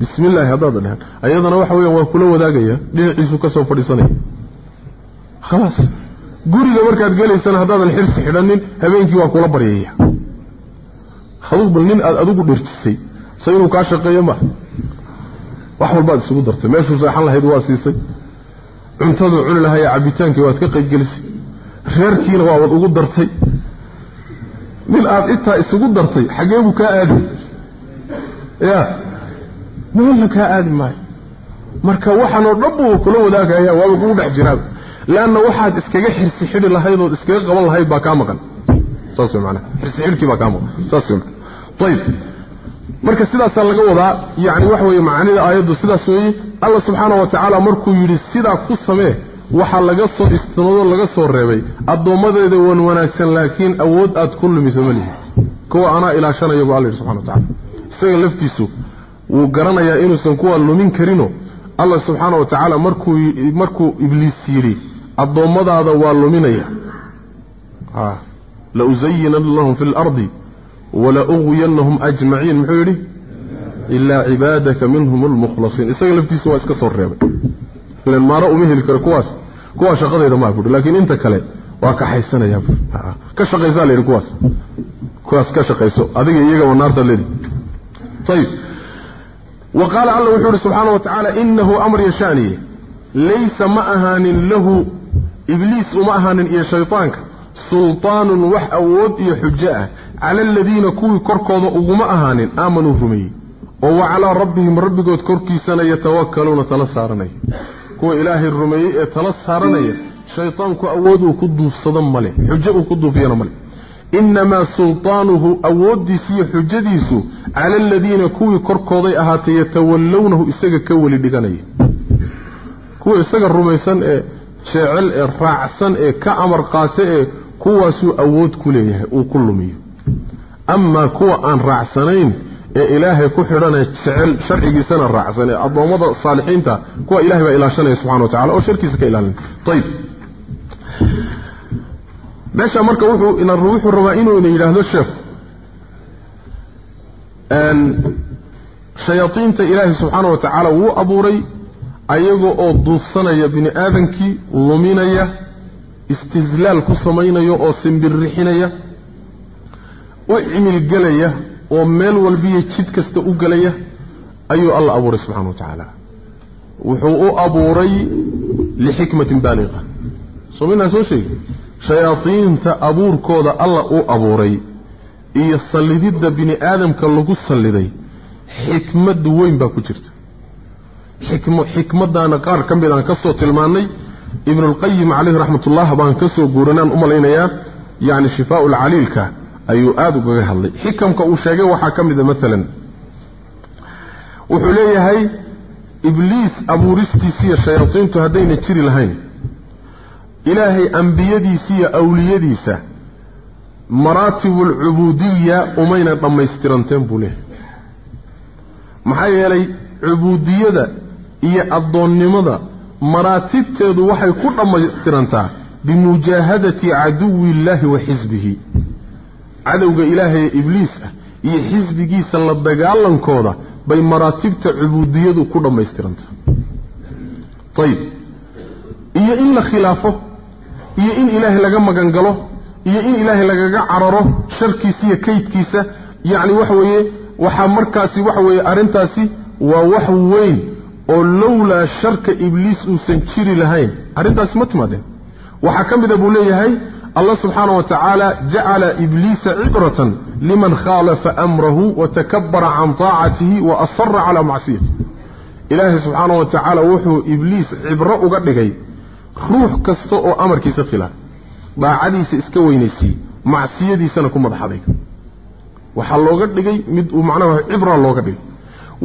bismillaahi haddaadan dhihan ayadana waxa weyaan waa kula wadaagaya dhinaciisu ka soo fadhiisanaya. Khalaas guriga markaad gelaysana haddaadan xirsi xidhanin habeenkii waa kula baryaya adug bal nin aad adigu dhirjisay se inuu kaa shaqeeyo ma. Wax walbaad isugu dartay. Meeshuu seexan lahayd waa siisay. Cuntaduu cuni lahaya cabbitaankii waad ka qaybgelisay. Reerkiina waabad ugu dartay. Nin aad intaa isugu dartay xaggee buu kaa aadi? Ya meelna kaa aadi maayo. Marka waxaanoo dhan buu kula wadaagaya waaba kugu dhex jiraa. Leanna waxaad iskaga xirsi xidhi lahayd ood iskaga qaban lahayd baa kaa maqan ayib marka sidaasaa laga wadaa yani waxa weeye macaanida aayaddu sidaas weeye alla subxaana wa tacaala markuu yidhi sidaa ku samee waxaa laga soo istinado laga soo reebay. Addoommadeeda wan wanaagsan laakiin awood aad ku lumiso ma lihid kuwa anaa ilaashanaya buu alla yidhi subxana wa tacala isaga laftiisu wuu garanayaa inuusan kuwa lumin karino. Alla subxaana wa tacaala markuu markuu ibliis yidhi addoommadaada waa luminaya. Lausayinana lahum fi lardi walauwiyannahum ajmaciin muxuu yidhi? Ilaa cibaadaka minhum almukhlasiin isaga laftiisu waa iska soo reebay. Ilan maaro uma heli karo kuwaas kuwaa shaqadayda maa buhi laakiin inta kale waa kaxaysanaya ka shaqaysaa layidhi kuwaas. Kuwaas ka shaqayso adiga iyagaba naartaad leedi ayib wa qaala alla wuxuu ihi subxaana wa tacaala inahu amr yashaaniye laysa ma ahaanin lahu ibliis uma ahaanin iyo shaytaanka. Sultaanun wax awood iyo xujo ah cala aladiina kuwii korkooda uguma ahaanin aamanuu rumeeyey oo wa calaa rabbihim rabbigood korkiisana yatawakkaluuna tala saaranaya kuwa ilaahay rumeeyey ee tala saaranaya shaytaanku awood uu ku duufsado male xujo uu ku duufiyana male. Innamaa sultaanuhu awooddiisa iyo xujadiisu cala aladiina kuwii korkooday ahaatay yatawallawnahu isaga ka weli dhiganaya kuwa isaga rumaysan ee jecel ee raacsan ee ka amar qaata ee kuwaasuu awood ku leeyahay uu ku lumiyo amaa kuwa aan raacsanayn ee ilaahay ku xidhanee jecel sharcigiisana raacsan ee addoommada saalixiinta kuwa ilahay baa ilaashanaya subxana wa tacala oo sharkiisa ka ilaalinaya. Ayib meesha marka wuxuu rabaa inuu ina yidhaahdo sheekhu shayaadiinta ilaahay subxaana wa tacaala wuu abuuray ayaga oo duufsanaya bini aadankii luminaya istizlaal ku samaynaya oo simbirrixinaya u cimilgelaya oo meel walbiyo jid kasta u gelaya ayuu alla abuuray subxana wa tacaala. Wuxuu u abuuray lixikmatin baaliqa. Soo minaa soo sheegi shayaadiinta abuurkooda alla u abuuray iyo sallididda bini aadamka lagu salliday xikmad weyn baa ku jirta. Xikmaddaana qaar ka mid aan ka soo tilmaannay ibnulqayim calayhi raxmatullah baan ka soo guuranaan u malaynayaa yacni shifaau lcaliilka ayuu aada ugaga hadlay. Xikamka uu sheegay waxaa ka mida maalan wuxuu leeyahay ibliis abuuristiisiiyo shayaadiintu haddayna jiri lahayn. Ilaahay ambiyadiisa iyo awliyadiisa maraatibu alcubuudiya umayna dhammaystiranteen buu leeyahay. Maxaa yeelay cubuudiyada iyo addoonnimada maraatibteedu waxay ku dhammaystirantaa bimujaahadati caduwi illaahi wa xisbihi cadowga ilaahay ee ibliis ah iyo xisbigiisa la dagaalankooda bay maraatibta cubuudiyadu ku dhammaystirantaa ayib iyo in la khilaafo iyo in ilaahay laga magangalo iyo in ilaahay lagaga cararo sharkiisa iyo kaydkiisa yacni waxa weeye waxaa markaasi waxa weeye arrintaasi waa wax weyn oo lowlaa sharka ibliis uusan jiri lahayn. Arrintaasi ma timaadeen? Waxaa ka mida buu leeyahay allah subxaana wa tacaala jacala ibliisa cibratan liman khaalafa amrahu watakabara can taacatihi wa asara calaa macsiyati ilaahay subxaana wa tacaala wuxuu ibliis cibro uga dhigay ruux kasta oo amarkiisa khilaaf daacadiisa iska weynaysiiyey macsiyadiisana ku madaxadayga waxaa looga dhigay mid uu macnaha cibra looga dhigay.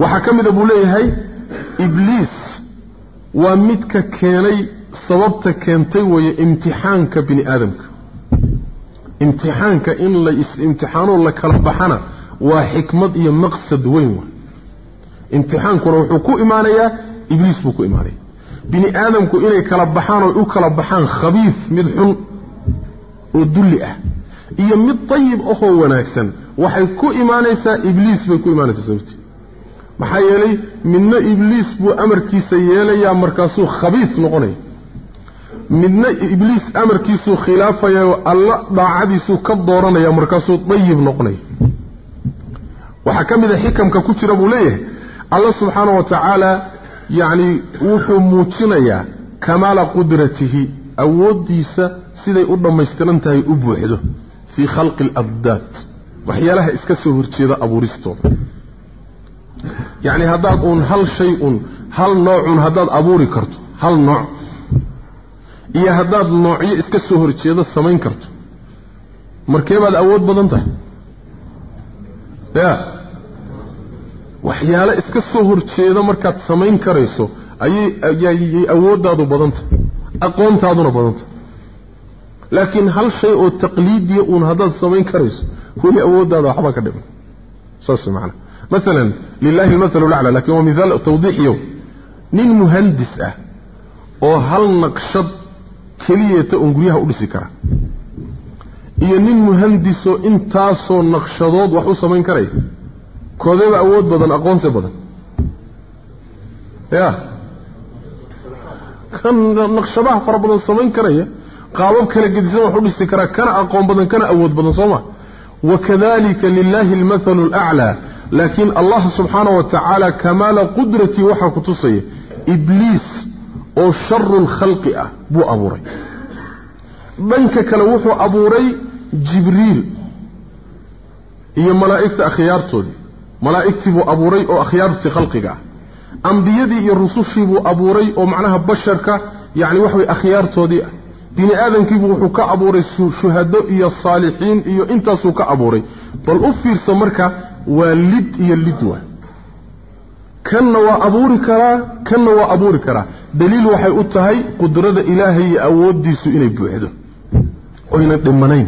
Waxaa ka mida buu leeyahay ibliis waa midka keenay sababta keentay weeye imtixaanka bini aadamka imtixaanka in la is-imtixaanoo la kala baxana waa xikmad iyo maqsad weyn wa. Imtixaankuna wuxuu ku imaanayaa ibliis buu ku imaanaya. Bini aadamku inay kala baxaan oo u kala baxaan khabiif mid xun oo dulli ah iyo mid dayib ahoo wanaagsan. Waxay ku imaanaysaa ibliis bay ku imaanaysaa sababtii maxaa yeelay midna ibliis buu amarkiisa yeelayaa markaasuu khabiis noqonaya midna ibliis amarkiisuu khilaafayaoo alla daacadiisuu ka dooranaya markaasuu dayib noqonaya waxaa ka mid a xikamka ku jira buu leeyahay. Alla subxaana wa tacaala yacni wuxuu muujinayaa kamaala qudratihi awooddiisa siday u dhammaystiran tahay u buuxdo fii khalqi aladdaad waxyaalaha iska soo horjeeda abuuristooda. Yacni haddaad uun hal shay un hal noocun haddaad abuuri karto hal nooc iyo haddaad noocyo iska soo horjeeda samayn karto. Markee baad awood badan tahay. Ya waxyaale iska soo horjeeda markaad samayn karayso ayay ayay awooddaadu badanta aqoontaaduna badanta laakiin hal shay oo taqliidiya uun haddaad samayn karayso weli awooddaada waxbaa ka dhiman. Saas macana maalan lilahi almathalu lacla laakiin waa mithaal tawdiixiyo nin muhandis ah oo hal naqshad keliyata uun guryaha u dhisi kara. Iyo nin muhandisoo intaasoo naqshadood wax u samayn karaya koodeeba awood badan aqoonsi badan. Ya kan naqshadaha fara badan samayn karaya qaabab kala gedisan wax u dhisi karaa kana aqoon badan kana awood badan soo ma? Wakadalika lilahi almathalu alaclaa. Laakiin allah subxaana wa tacaala kamaala qudratii waxaa ku tusaya ibliis oo sharu lkhalqi ah buu abuuray. Dhanka kale wuxuu abuuray jibriil iyo malaa'igta akhyaartoodii. Malaa'igtii buu abuuray oo akhyaartii khalqiga ah. Ambiyadii iyo rusushii buu abuuray oo macnaha basharka yacni waxa weye akhyaartoodii ah. Bini aadamkiibu wuxuu ka abuuray shuhado iyo saalixiin iyo intaasuu ka abuuray. Bal u fiirsa marka waa lid iyo lid waa kanna waa abuuri karaa kanna waa abuuri karaa. Daliil waxay u tahay qudrada ilaahay iyo awooddiisu inay buuxdo oynan dhimanayn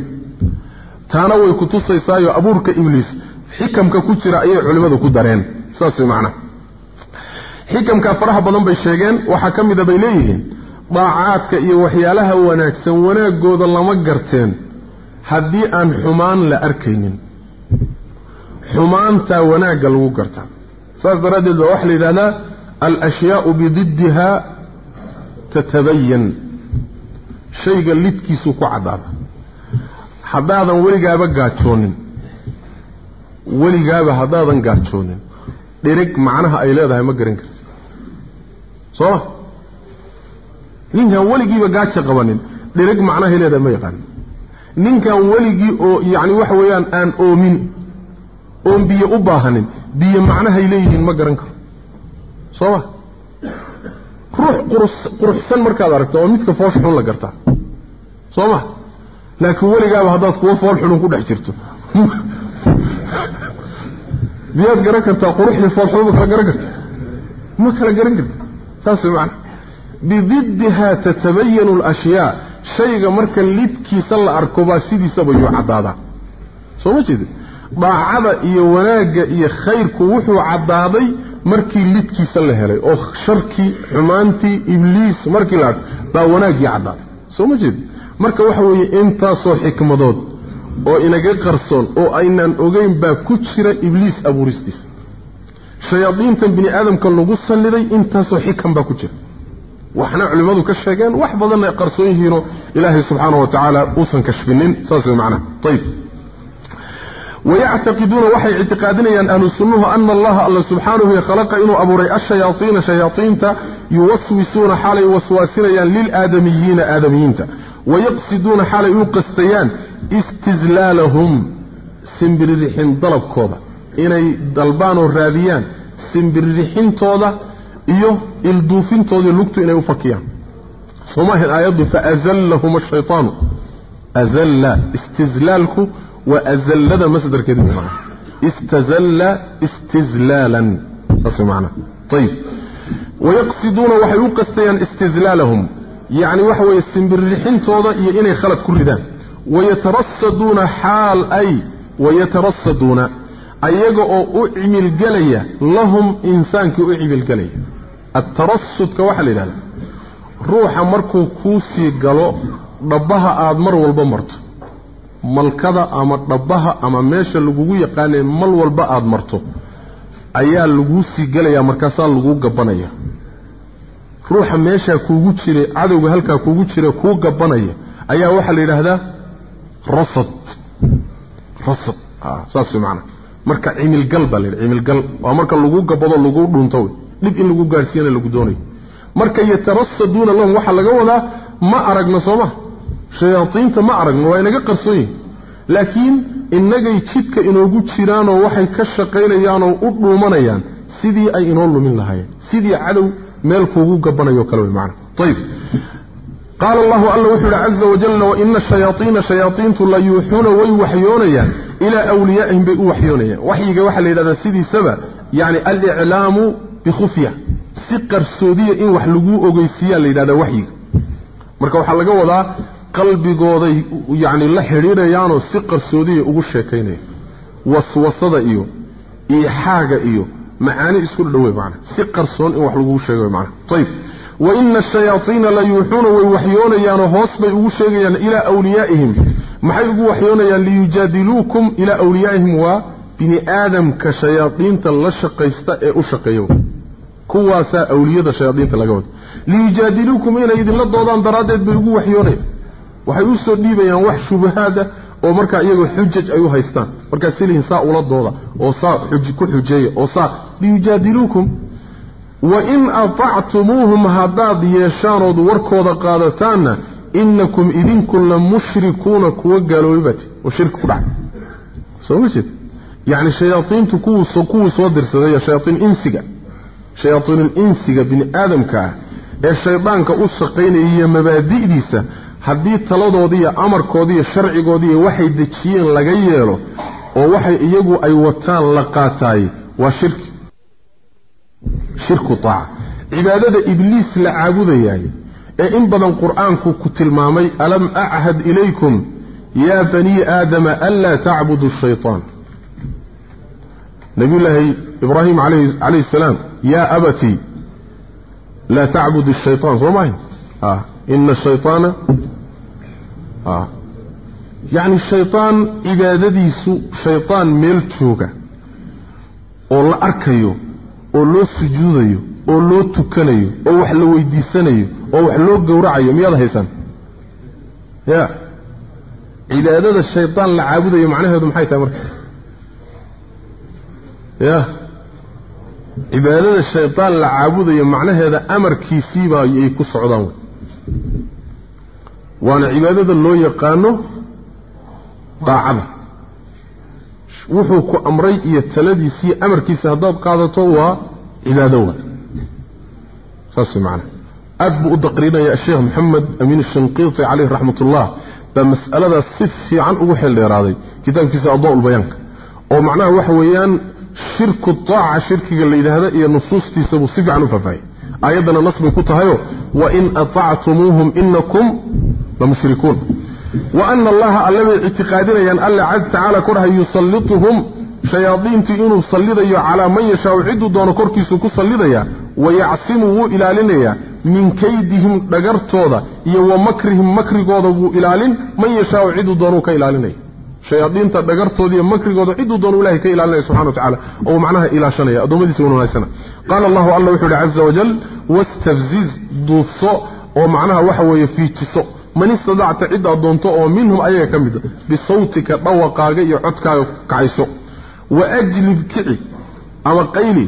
taana way ku tusaysaayo abuurka ibliis xikamka ku jira ayay culimmadu ku dareen. Saas way macnaha xikamkaa faraha badan bay sheegeen. Waxaa ka mida bay leeyihiin daacaadka iyo waxyaalaha wanaagsan wanaaggooda lama garteen. Haddii aan xumaan la arkaynin xumaantaa wanaagga lagu gartaa saas daraaddeed baa waxaa la yidhahdaa alashyaau bididdiha tatabayan shayga lidkiisuu ku caddaada haddaadan weligaaba gaajoonin. Weligaaba haddaadan gaajoonin. Dhirig macnaha ay leedahay ma garan karti soo ma ninkaan weligiiba gaaja qabanin dhirig macnahay leedahay ma yaqaanin ninkaan weligii oo yacni waxa weeyaan aan oomin oon biyo u baahanin biyo macnahay leeyihiin ma garan karo. Soo ma? Ruux quruxsan markaad aragto oo midka foosh xun la gartaa. Soo ma? Laakiin weligaaba haddaad kuwa fool xunun ku dhex jirto. Miyaad garan kartaa quruxdii foolxun ma kala garan karta. Ma kala garan karta. Saas way macana bididdiha tatabayanu alashyaa. Shayga marka lidkiisa la arko baa sidiisaba yuu caddaadaa. Soo ma jeedin daacada iyo wanaagga iyo khayrku wuxuu caddaaday markii lidkiisa la helay oo sharkii xumaantii ibliis markii la baa wanaaggii caddaaday. Soo ma jeedin marka waxa weeye intaasoo xikmadood oo inaga qarsoon oo aynaan ogeyn baa ku jira ibliis abuuristiisa. Shayaadiintan bini aadamka lagu salliday intaasoo xikam baa ku jira. Waxna culimmadu ka sheegeen wax badanna qarsoon yihiinoo ilaahay subxaana wa tacaala uusan kashfinin saas way macnaha. Ayib wayactaqiduuna waxay ictiqaadinayaan ahlu sunnuhu ana allaha alla subxaanahu khalaqa inuu abuuray ashayaaiina shayaaiinta yuwaswisuuna xaalay waswaasinayaan lilaadamiyiina aadamiyiinta wayaqsiduuna xaalay u qastayaan istizlaalahum simbiririxin dalabkooda inay dalbaan oo raadiyaan simbiririxintooda iyo ilduufintooda lugtu inay u fakiyaan soomaahin aayaddu faazallahum ashaytaanu azalla istizlaalku waa azallada masdarkeedu maa istazalla istizlaalan saas maana ayib wayaqsiduuna waxay u qastayaan istizlaalahum yacni waxa weeye simbirrixintooda iyo inay khalad ku ridaan. Wayatarasaduuna xaal ay wayatarasaduuna ayaga oo u cimilgelaya lahum insaankii u cimilgelaya atarasudka waxaa la yidhahdaa. Ruuxa markuu kuu sii galo dhabbaha aada mar walba marto malkada ama dhabbaha ama meesha lagugu yaqaanay mal walba aada marto ayaa laguu sii gelayaa markaasaa laguu gabanaya ruuxa meeshaa kuugu jira cadowga halkaa kuugu jira kuu gabanaya ayaa waxaa la yidhaahdaa rasad. Rasad. Saas way macanaa marka cimilgal baa la yidhaha cimilgal. Waa marka lagu gabado lagu dhunto dhib in lagu gaadhsiiyana lagu doonayo. Marka yatarasaduuna lahum waxaa laga wadaa ma aragno soo ma shayaadiinta ma aragno waa inaga qarsoon yihiin laakiin innagay jidka inoogu jiraanoo waxay ka shaqaynayaanoo u dhuumanayaan sidii ay inoo lumin lahaayeen. Sidii cadow meel kuugu gabanayo kale wey macana ayib qaala allahu alla wuxuu yidhi caza wajalla waina shayaaiina shayaaiintu la yuuxuuna way waxyoonayaan ilaa wliyaa'ihim bay u waxyoonayaan. Waxyiga waxaa la yidhahdaa sidiisaba yani aliclaamu bikhufya si qarsoodiya in wax laguu ogeysiiyaa la yidhahdaa waxyiga. Marka waxaa laga wadaa qalbigooday yani la xidhiidhayaanoo si qarsoodiya ugu sheekaynaya. Waswasada iyo iixaaga iyo macaani isku dhadhowe macana si qarsoon in wax laguu sheega mana ayib waina ashayaaiina la yuuxuuna way waxyoonayaanoo hoos bay ugu sheegayaan ilaa wliyaa'ihim maxay ugu waxyoonayaan liyujaadiluukum ilaa wliyaa'ihim waa bini aadamka shayaadiinta la shaqaysta ee u shaqeeya kuwaasaa awliyada shayaadiinta laga wada. Liyujaadiluukum inay idinla doodaan daraaddeed bay ugu waxyoonayaan waxay u soo dhiibayaan wax shubahaada oo markaa iyagoo xujaj ay u haystaan. Markaas silihin saa ula dooda oo saa ku xujeeya oo saa liyujaadiluukum. Wa in atactumuuhum haddaad yeeshaanood warkooda qaadataanna inakum idinku la mushrikuuna kuwa gaaloobibati oo shirki ku dhacay. Soo ma jeed yacni shayaaiintu kuwii soo dirsaday shayaaiin insiga. Shayaaiinulinsiga bini aadamka ah ee shaydaanka u shaqaynaya iyo mabaadi'diisa haddii taladoodiiyo amarkoodiiyo sharcigoodiiyo waxay dejiyeen laga yeelo oo waxay iyagu ay wataan la qaataay waa shirki. Shirku taaca cibaadada ibliis la caabudayaay ee in badan qur'aanku ku tilmaamay alam achad ilaykum yaa banii aadama anlaa tacbudu shaytaan? Nabiyullaahi ibraahim calayhi salaam yaa abatii laa tacbud shaytaan. Soo mahay ina shayطaana yacni shayطaan cibaadadiisu shayطaan meel jooga oo la arkayo oo loo sujuudayo oo loo tukanayo oo wax la weydiisanayo oo wax loo gowracayo miyaad haysaan ya cibaadada shayطaan la caabudayo macnaheedu maxay tahay marka ya cibaadada shayطaan la caabudayo macnaheeda amarkiisiibaa ay ku socdaan wey waana cibaadada loo yaqaano daacada. Wuxuu ku amray iyo taladiisiiyo amarkiisa haddaad qaadato waa cibaado wa saas macana aad buu u daqrinaya sheekh moxamed amiin ashanqiiti caleyh raxmat ullah baa mas'aladaas si fiican ugu xeeldheeraaday kitaabkiisa adaa ulbayaanka oo macnaha waxa weeyaan shirku taaca shirkiga la yidhaahda iyo nusuustiisa buu si fiican u faahfaahiyey aayaddana nas bay ku tahayo wain aطactumuuhum inakum lamushrikuun wa ana allaha alle bay ictiqaadinayaan alle tacaala korhay yusalituhum shayaadiintii inuu sallidayo calaa man yashaau cidduu doono korkiisuu ku sallidaya wayacsimu wuu ilaalinayaa min kaydihim dhagartooda iyo wa makrihim makrigooda wuu ilaalin man yashaau cidduu doonuu ka ilaalinaya shayaadiinta dhagartooda iyo makrigooda cidduu doonu ilahay ka ilaalinaya subxana wa tacala oo macnaha ilaashanaya addoommadiisa wan wanaagsana qaala allahu alla wuxu uhi caza wajal wastafziz duufso oo macnaha waxa weeye fiijiso man istadacta ciddaad doonto oo minhum ayaga ka mida bisawtika dhawaqaaga iyo codkaaga kacayso wa ajlib kici ama qayli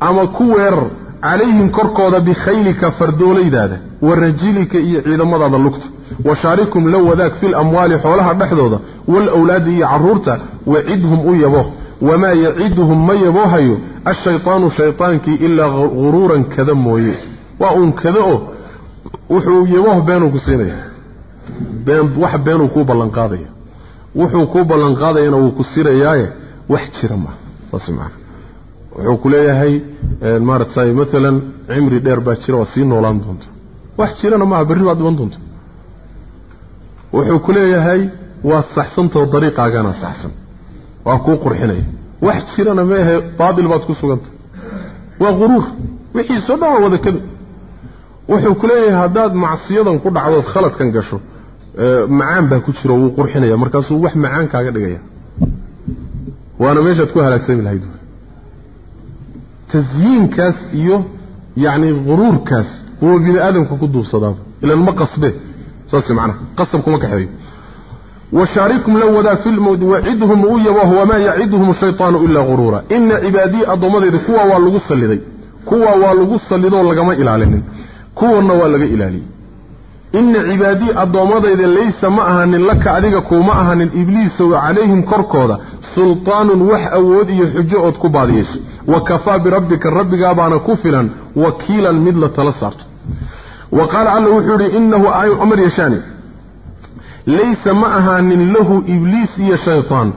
ama ku weerar calayhim korkooda bikhaylika fardoolaydaada wa rajilika iyo ciidamadaada lugta wa shaarikum la wadaag fil amwaali xoolaha dhexdooda waalawlaadi iyo carruurta wacidhum u yabo wamaa yaciduhum ma yaboohayo ashaytaanu shaytaankii ilaa guruuran kada mooye. Waa uun kada oo wuxuu yabooh beenuu ku siinaya wax beenuu kuu ballanqaadaya wuxuu kuu ballanqaadayana wuu ku sirayaaye. Wax jira maaha saas maana. Wuxuu ku leeyahay maaratay maalan cimri dheer baa jira waa sii noolaan doonta. Wax jirana maaha berri baad dhiban doonta. Wuxuu ku leeyahay waad saxsantao dariiqaagana saxsan. Waa kuu qurxinaya wax jirana meahe baatil baad ku suganta. Waa quruur wixiisoo dhan waa wada kadi wuxuu ku leeyahay haddaad macsiyadan ku dhacdood khaladkan gasho macaan baa ku jiro wuu qurxinaya. Markaasuu wax macaan kaaga dhigaya. Waana meeshaad ku halaagsami lahayd. Tasyiinkaas iyo yacni guruurkaas huwa bini aadamka ku duubsadaaba ilan ma qasbe. Saas macnaha. Qasab kuma kaxeeyo washaarikum la wadaag fi lmowdi wacidhum u yaboh wamaa yaciduhum shayطaanu ilaa guruura ina cibaadii addoommadayda kuwa waa lagu salliday. Kuwa waa lagu sallidoo lagama ilaalinin kuwanna waa laga ilaaliyey inna cibaadii addoommadayda laysa ma ahanin laka adiga kuuma ahanin ibliisow calayhim korkooda. Sultaanun wax awood iyo xujo ood ku baadiyayso wa kafaa birabbika rabbigaabaana ku filan. Wakiilan mid la tala saarto. Wa qaala alla wuxuu idhi innahu amar yashaani laysa ma ahaanin lahu ibliis iyo shaytaan.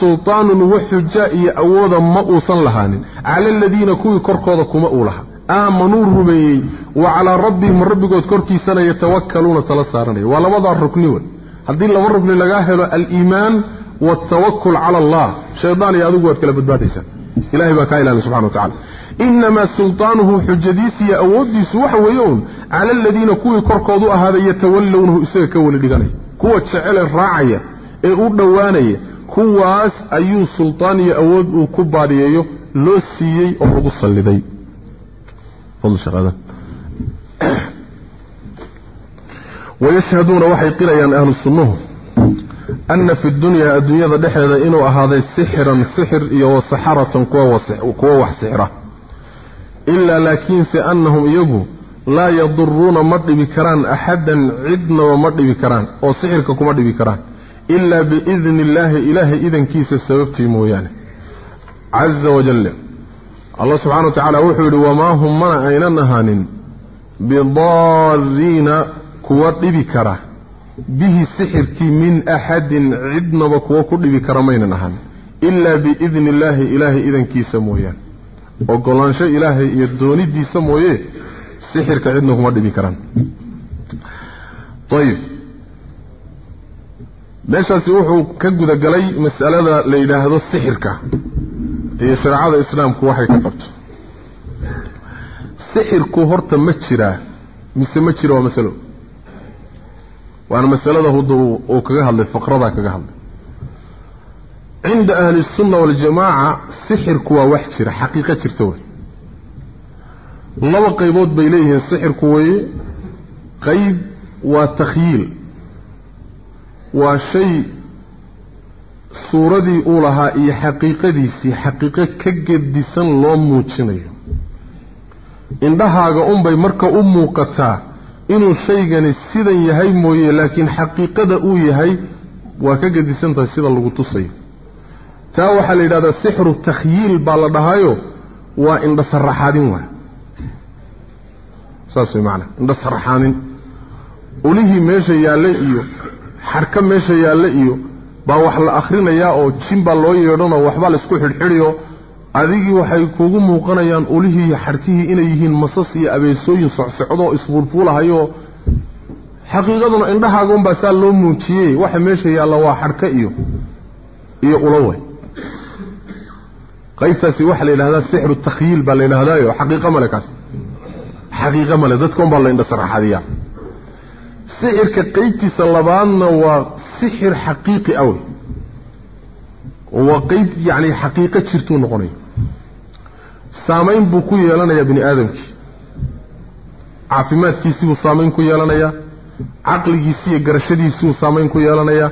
Sultaanun wax xuja iyo awooda ma uusan lahaanin. Cala aladiina kuwii korkooda kuma uu lahaa aamanuu rumeeyey wa calaa rabbihim rabbigood korkiisana yatawakkaluuna tala saaranaya. Waa labadaa rukni wey. Haddii laba rukni lagaa helo aliimaan waaltawakul cala allah. Shaydaan iyo adigu waad kala badbaadaysaa. Ilahay baa kaa ilaali subxana wa tacala inamaa sulطaanuhu xujadiisa iyo awooddiisu waxa weeye cala aladiina kuwii korkoodu ahaaday yatawallownahu isaga ka weli dhiganaya. Kuwa jecele raacaya ee u dhowaanaya kuwaas ayuu sulطaan iyo awood uu ku baadhiyeeyo loo siiyey oo lagu salliday wayashhaduuna waxay qirayaan ahlu sunnuhu ana fi dunyaa adduunyada dhexeeda inuu ahaaday sixiran sixir iyo wasaxaratan kuwa wax sixira ilaa laakiinse annahum iyagu laa yaduruuna ma dhibi karaan axaddan cidnaba ma dhibi karaan oo sixirka kuma dhibi karaan ilaa biidni illaahi ilaahay idankiisa sababtii mooyaane. Caza wajale allah subxana wa tacaala wuxuu yidhi wamaa hum mana aynan ahaanin bidaariina kuwa dhibi kara. Bihi sixirkii min axadin cidnaba kuwa ku dhibi kara maynan ahaan ilaa biidni illaahi ilaahay idankiisa mooyaane ogolaansho ilaahay iyo doonidiisa mooye sixirka cidna kuma dhibi karaan. Ayib meeshaasi wuxuu ka gudagalay mas'alada la yidhaahdo sixirka iyo shareecada islaamku waxay ka qabto sixirku horta ma jiraa mise ma jira waa masalo waana masalada hudda uu kaga hadlay faqradaa kaga hadlay cinda ahli الsunna waاljamaaca sixirku waa wax jira xaqiiqo jirta wey laba qaybood bay leeyihiin sixirku weye qayb waa takhyiil waa shay suuradii uu lahaa iyo xaqiiqadiisii xaqiiqo ka gedisan loo muujinayo. Indhahaaga unbay marka u muuqataa inuu shaygani sidan yahay mooye laakiin xaqiiqada uu yahay waa ka gedisan tahay sida lagu tusayo. Taa waxaa la yidhahdaa sixru takhyiil baa la dhahaayo waa indha saraxaadin waay. Saas way macanaa indha saraxaadin ulihii meesha yaalle iyo xarka meesha yaalle iyo baa wax la akhrinayaa oo jin baa loo yeedhanoo waxbaa la isku xidhxidhiyo. Adigii waxay kugu muuqanayaan ulihii iyo xadhkihii inay yihiin masas iyo abeesooyin socsocdoo isfuulfuulahayoo. Xaqiiqaduna indhahaaga unbaa saa loo muujiyey waxa meesha yaalla waa xadhka iyo iyo uloway. Qaybtaasi waxaa la yidhahdaa sixru takhyiil baa la yidhahdaayo xaqiiqo male kaas. Xaqiiqo male dadka unbaa la indha saraxadiyaa sixirka qaybtiisa labaadna waa sixir xaqiiqi awey waa qeyb yacni xaqiiqo jirtuu noqonaya saamayn buu ku yeelanayaa bini aadamkii. Caafimaadkiisibuu saamayn ku yeelanayaa. Caqligiisiiyo garashadiisibuu saamayn ku yeelanayaa.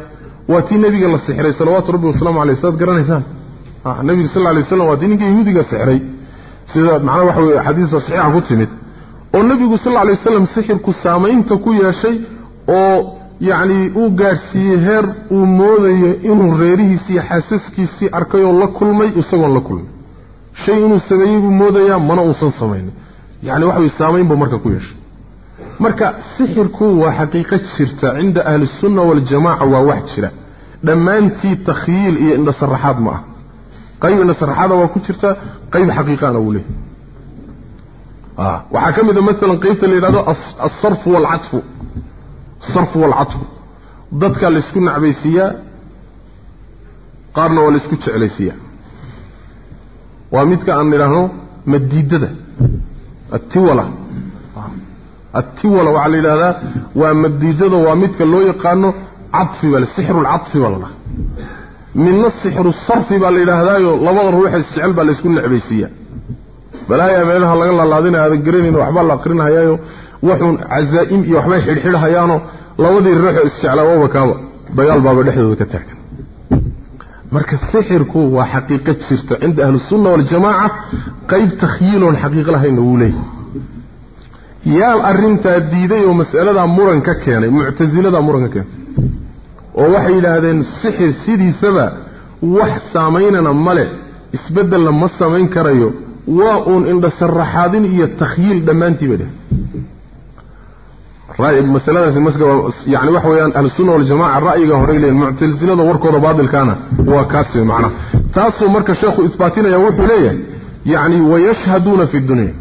Waa tii nebiga la sixray salawaatu rabbi wasalaamu aleyh saad garanaysaan nebiga sal lla lay waslam waa tii ninka yahuudiga sixray. Sida macnaha waxa weye xadiisa saxiixa ku timid oo nebigu sal lla lay wasalam sixirku saamaynta ku yeeshay oo yacni uu gaadhsiiyey heer uu moodayo inuu reerihiisii xaasaskiisii arkay oo la kulmay isagoon la kulmay. Shay inuu sameeyey buu moodayaa mana uusan samaynin. Yacni waxa saamayn buu marka ku yeeshay. Marka sixirku waa xaqiiqo jirta cinda ahli sunna waljamaca waa wax jira. Dhammaantii takhyiil iyo indhasaraxaad ma ah. Qayb indhasaraxaada waa ku jirta qayb xaqiiqaana wuu leeyahy waxaa ka mid a maalan qaybta la yidhahdo alsarfu waalcatfu asarfu waalcatfu dadkaa laysku nacbaysiiyaa qaarna waa laysku jeclaysiiyaa waa midka aan idhaahno madiidada. Attiwala. Attiwala waxaa la yidhahdaa waa madiidada waa midka loo yaqaano cafi baa sixru lcafi baa la dhaha midna sixru sarfi baa la yidhaahdaayo labada ruuxee isjecel baa laysku necbaysiiyaa balaayaa meelaha laga laalaadinaya aadan garanayn waxbaa la akrinahayaayo wuxuun cazaa'im iyo waxbay xidhxidhahayaanoo labadii ruuxoo isjeclaa waba kaaba. Dagaal baaba dhexdooda ka taagan. Marka sixirku waa xaqiiqo jirta cinda ahlisunna waljamaaca qayb takhyiiloon xaqiiqo lahayna wuu leeyahy yaa arrintaa diiday oo mas'aladaa muran ka keenay muctasiladaa muran ka keentay oo waxay yidhaahdeen sixir sidiisaba wax saamaynana male isbeddelna ma samayn karayo waa uun indhasaraxaadin iyo takhyiil dhammaantii bay dheh masaladaasi yani waxa weeyaan ahlusunna waljamaca ra'yiga horey leeyihiin muctasilada warkooda baatilkaana waa kaas macnaha taasuu marka sheekhu isbaatinaya wuxuu leeyahay yani wayashhaduuna fi dunya.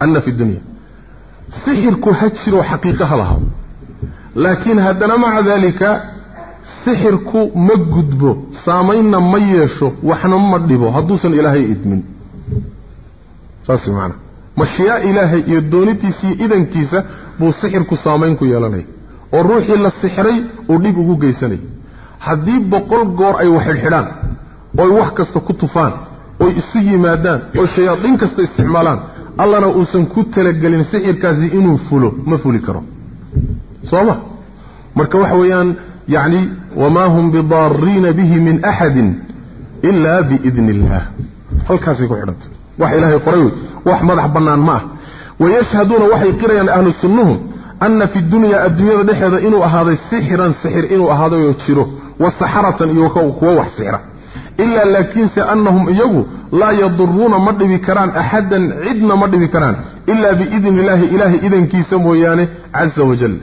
Ana fi dunya. Sixirku ha jiro xaqiiqa ha lahaw laakiin haddana maca daalika sixirku ma gudbo saamaynna ma yeesho waxna ma dhibo hadduusan ilaahay idmin saas maana mashiyaa ilaahay iyo doonidiisa iyo idankiisa buu sixirku saamayn ku yeelanaya oo ruuxii la sixray uu dhib ugu geysanaya haddii boqol goor ay wax xidhxidhaan oy wax kasta ku tufaan oy isu yimaadaan oo shayaadiin kasta isticmaalaan allana uusan ku talagelin sixirkaasi inuu fulo ma fuli karo. Soo ma? Marka waxa weeyaan yacni wamaa hum bidaariina bihi min axadin ilaa biidni illaah halkaasay ku xidhantay. Wax ilaahay qoray wey. Wax madax bannaan ma ah. Wayashhaduuna waxay qirayaan ahlu sunnuhu anna fi dunyaa adduunyada dhexeeda inuu ahaaday sixiran sixir inuu ahaadayoo jiro wa saxaratan iyo kuwo wax sixra ilaa laakiinse annahum iyagu laa yaduruuna ma dhibi karaan axadan cidna ma dhibi karaan ilaa biidni illaahi ilaahay idankiisa mooyaane casa wajal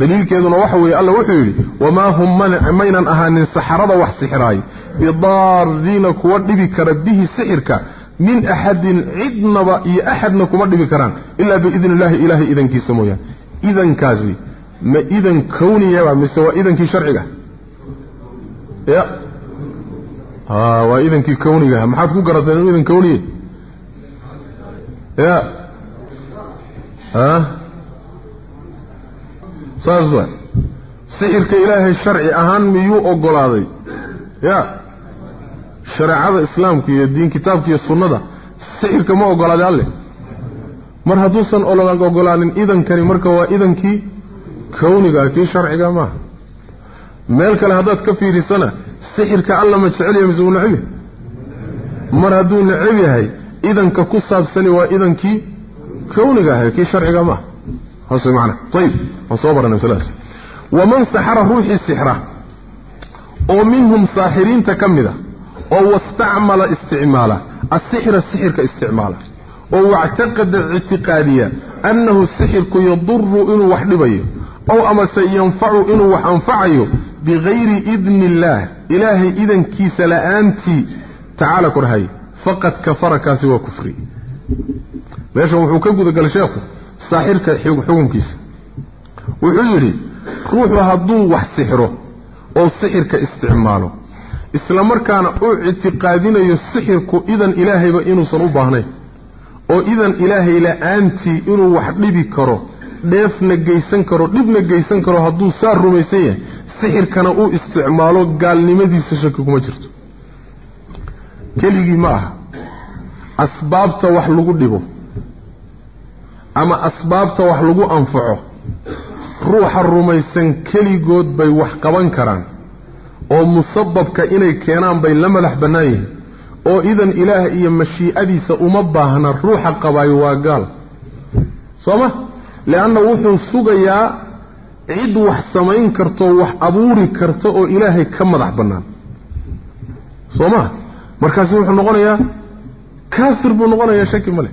daliilkeeduna waxa weeye alla wuxuu yidhi wamaa hum maynan ahaanin saxarada wax sixiraay bidaariina kuwa dhibi kara bihi sixirka min axadin cidnaba iyo axadna kuma dhibi karaan ilaa biidni illaahi ilaahay idankiisa mooyaane. Idankaasi ma idan kowniyaba mise waa idankii sharciga? Ya. Waa idankii kownigaha maxaad ku garateen inuu idan kowniye ya saas wa sixirka ilaahay sharci ahaan miyuu ogolaaday? Ya. Shareecada islaamka iyo diin kitaabka iyo sunnada sixirka ma ogolaaday alle. Mar hadduusan ogolaanin idankani marka waa idankii kowniga kii sharciga maaha meel kale haddaad ka fiirisana sixirka alla ma jecel yahay mise uu necab yahay? Mar hadduu necab yahay idanka ku saabsani waa idankii kowniga ahay kii sharciga maaha waman saxara ruuxii sixra oo minhum saaxiriinta ka mid a oo wastacmala isticmaala asixra sixirka isticmaala oo wactaqada ictiqaadiya annahu sixirku yaduru inuu wax dhibayo ow amase yanfacu inuu wax anfacayo bigayri idni illaah ilaahay idankiisa la'aantii tacaala korhay faqad kafara kaasi waa kufri. Meeshan wuxuu ka gudagalay sheekhu saaxirka xukunkiisa. Wuxuu yidhi ruuxu hadduu wax sixiro oo sixirka isticmaalo isla markaana u ictiqaadinayo sixirku idan ilaahayba inuusan u baahnayn oo idan ilaahay la'aantii inuu wax dhibi karo dheefna geysan karo dhibna geysan karo hadduu saa rumaysan yahay sixirkana uu isticmaalo gaalnimadiisa shaki kuma jirto. Keligii ma aha. Asbaabta wax lagu dhibo ama asbaabta wax lagu anfaco ruuxa rumaysan keligood bay wax qaban karaan oo musababka inay keenaan bay la madax bannaan yihiin oo idan ilaah iyo mashii'adiisa uma baahna ruuxa qabaayo waa gaal. Soo ma? Leanna wuxuu sugayaa cid wax samayn karto wax abuuri karta oo ilaahay ka madax bannaan. Soo ma? Markaasi wuxuu noqonayaa kaafir buu noqonayaa shaki ma leh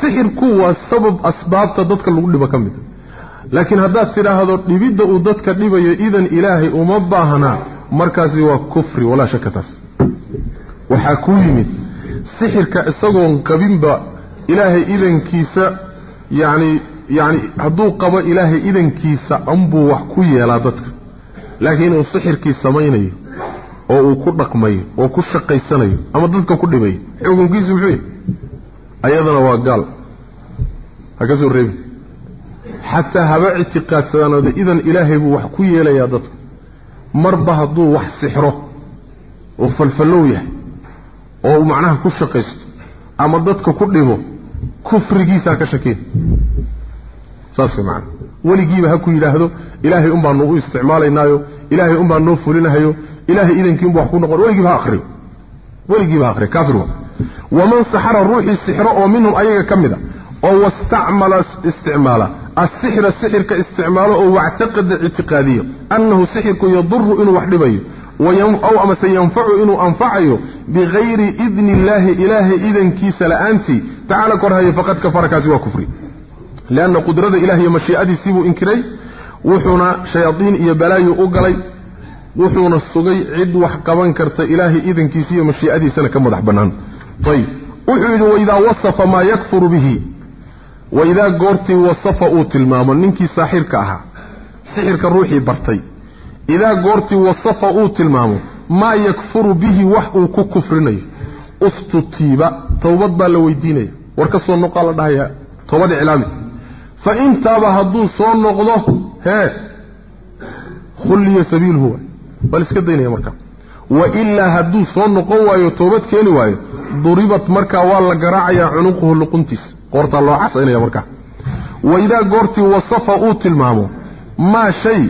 sixirku waa sabab asbaabta dadka lagu dhibo ka mida laakiin haddaad tidhaahdo dhibidda uu dadka dhibayo idan ilaahay uma baahnaa markaasi waa kufri walaa shaka taas. Waxaa kuu yimid sixirka isagoon qabinba ilaahay idankiisa yacni yacni hadduu qabo ilaahay idankiisa anbuu wax ku yeelaa dadka. Laakiin inuu sixirkii samaynayo oo uu ku dhaqmayo oo ku shaqaysanayo ama dadka ku dhibayo xukunkiisu muxuu yahy ayadana waa gaal. Ha ka soo reebi xataa haba ictiqaadsadaanooda idan ilaahay buu wax ku yeelayaa dadka. Marba hadduu wax sixro oo falfallow yahay oo uu macnaha ku shaqaysto ama dadka ku dhibo kufrigiisaa ka shakiya saas way macana weligiiba ha ku yidhaahdo ilaahay un baanu u isticmaalaynaayo ilaahay un baa noo fulinahayo ilaahay idankiinbu wax ku noqon weligiiba ha akhriyo. Weligiiba ha akhriyo. Kaafir waa waman saxara ruuxii sixro oo minhum ayaga ka mid a oo wastacmala isticmaala asixra sixirka isticmaalo oo wactaqada ictiqaadiyo annahu sixirku yaduru inuu wax dhibayo ow amase yanfacu inuu anfacayo bigayri idni illaahi ilaahay idankiisa la'aantii tacaala korhaye faqad kafara kaasi waa kufri lianna qudrada ilahi iyo mashii'adiisii buu inkiray wuxuuna shayaadiin iyo balaayu u galay wuxuuna sugay cid wax qaban karta ilaahay idankiisa iyo mashii'adiisana ka madax bannaan ayib wuxuu yidhi waidaa wasafa maa yakfuru bihi. Waidaa goortii wasafa uu tilmaamo ninkii saaxirka ahaa sixirka ruuxii bartay. Idaa goortii wasafa uu tilmaamo maa yakfuru bihi wax uu ku kufrinayo. Ustutiiba towbad baa la weydiinaya war ka soo noqaa la dhahaya toobad iclaami. Fa intaaba hadduu soo noqdo hee khulliya sabiiluhu waay. Waa la iska daynaya markaa. Wa ilaa hadduu soo noqon waayo toobad keeni waayo duribat markaa waa la garaacayaa cunuquhu luquntiisa qoortaa loo casaynaya markaa waidaa goortii wasafa uu tilmaamo maa shay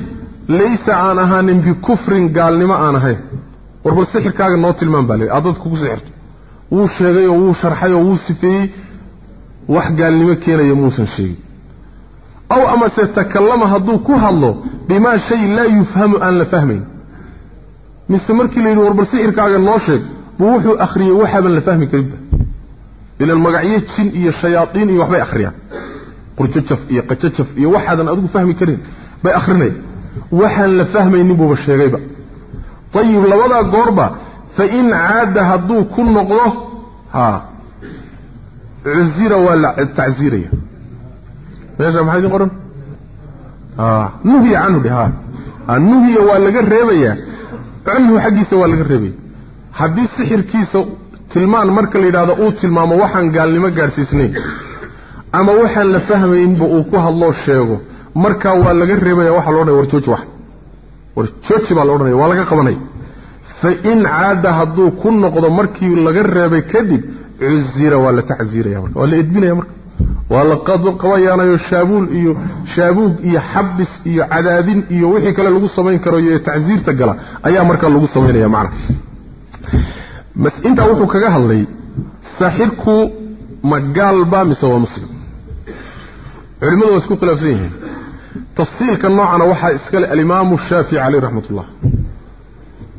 laysa aan ahaanin bikufrin gaalnimo aan ahayn war bal sixirkaaga noo tilmaam baa leey aad dadka ku sixirto. Wuu sheegay oo wuu sharxay oo wuu sifeeyey. Wax gaalnimo keenaya muusan sheegin. Aw amase takallama hadduu ku hadlo bimaa shay laa yufhamu aan la fahmayn. Mise markii la yidhi warbal sixirkaaga noo sheeg buu wuxuu akhriyey waxaaban la fahmi karinba ilan magacyo jin iyo shayaaiin iyo waxbay akhriyaan. Qurjajaf iyo qajajaf iyo waxaadan adigu fahmi karin bay akhrinaya waxaan la fahmaynin buuba sheegayba ayib labadaa goorba fain caada hadduu ku noqdo ha cuzira waa la tacziiraya. Meesha maxaa idin qoran? Nuhiya canhu dhe ha. Nuhiya waa laga reebayaa canhu xaggiisa waa laga reebaya haddii sixirkiisa tilmaan marka la yidhahdo uu tilmaamo waxaan gaalnimo gaadhsiisnayn ama waxaan la fahmaynba uu ku hadloo sheego markaa waa laga reebaya waxaa lo odhanaya war jooji wax. War jooji baa la odhanaya waa laga qabanaya fa in caada hadduu ku noqdo markii laga reebay kadib cuzira waa la tacziiraya marka waa la edbinaya marka. Waa la qabayaanayo shaabuul iyo shaabuug iyo xabis iyo cadaadin iyo wixii kale lagu samayn karo iyo tacziirta gala ayaa markaa lagu samaynaya macna intaa wuxuu kaga hadlay saaxirku ma gaalba mise waa muslim? Culimmadu waa isku khilaafsan yihiin. Tafsiilka noocana waxaa iskale alimaamu shaafici caleyh raxmat ullah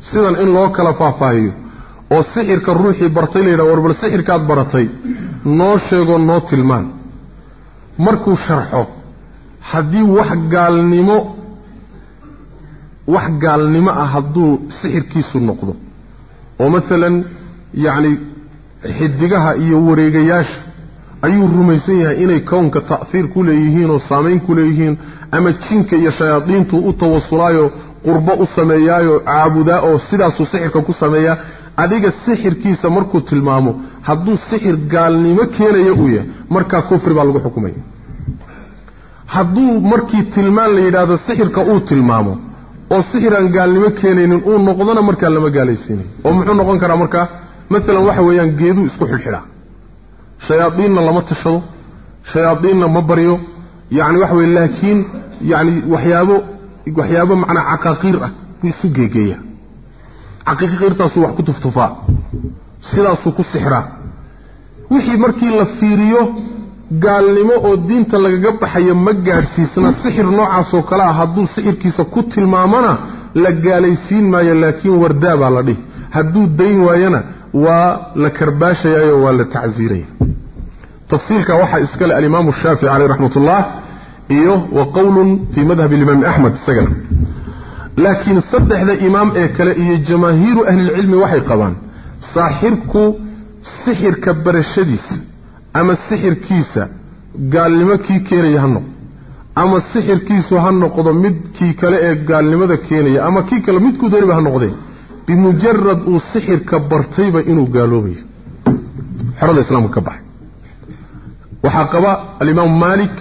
sidan in loo kala faahfaahiyo oo sixirka ruuxii bartay la yidhaha war bal sixirkaad baratay noo sheegoo noo tilmaan. Markuu sharxo haddii wax gaalnimo wax gaalnimo ah hadduu sixirkiisu noqdo oo maalan yacni xidigaha iyo wareegayaasha ayuu rumaysan yahay inay kownka ta'hiir ku leeyihiin oo saamayn ku leeyihiin ama jinka iyo shayaadiintu u tawasulaayo qurbo u sameeyaayo caabudaa oo sidaasuu sixirka ku sameeyaa adiga sixirkiisa markuu tilmaamo hadduu sixir gaalnimo keenaya uu yahay markaa kufri baa lagu xukumaya. Hadduu markii tilmaan la yidhaahdo sixirka uu tilmaamo oo sixir aan gaalnimo keenaynin uu noqdona markaa lama gaalaysiinayo oo muxuu noqon karaa markaa maalan waxa weeyaan geeduu isku xidhxidhaa shayaadiinna lama tashado shayaadiinna ma baryo yacni waxa weye laakiin yacni waxyaabo waxyaabo macnaa caqaaqiir ah buu isu geegeeya. Caqiiqiirtaasuu wax ku tuftufaa sidaasuu ku sixraa. Wixii markii la fiiriyo gaalnimo oo diinta lagaga baxayo ma gaadhsiisna sixir noocaasoo kale ah. Hadduu sixirkiisa ku tilmaamona la gaalaysiin maayo laakiin wardaa baa la dhihi. Hadduu dayn waayona waa la karbaashayaayo waa la tacsiiraya. Tafsiilka waxaa iskale alimaamu shaafici caleyh raxmat ullah iyo wa qowlun fii madhabi alimaami axmed isagana. Laakiin saddexda imaam ee kale iyo jamaahiiru ahlilcilmi waxay qabaan saaxirku sixirka barashadiisa ama sixirkiisa gaalnimo kii keenaya ha noqdo. Ama sixirkiisu ha noqdo midkii kale ee gaalnimada keenaya ama kii kale midkuu dooniba ha noqdee bimujarad uu sixirka bartayba inuu gaaloobayo. Xorada islaamka ka baxay. Waxaa qaba alimaamu maalik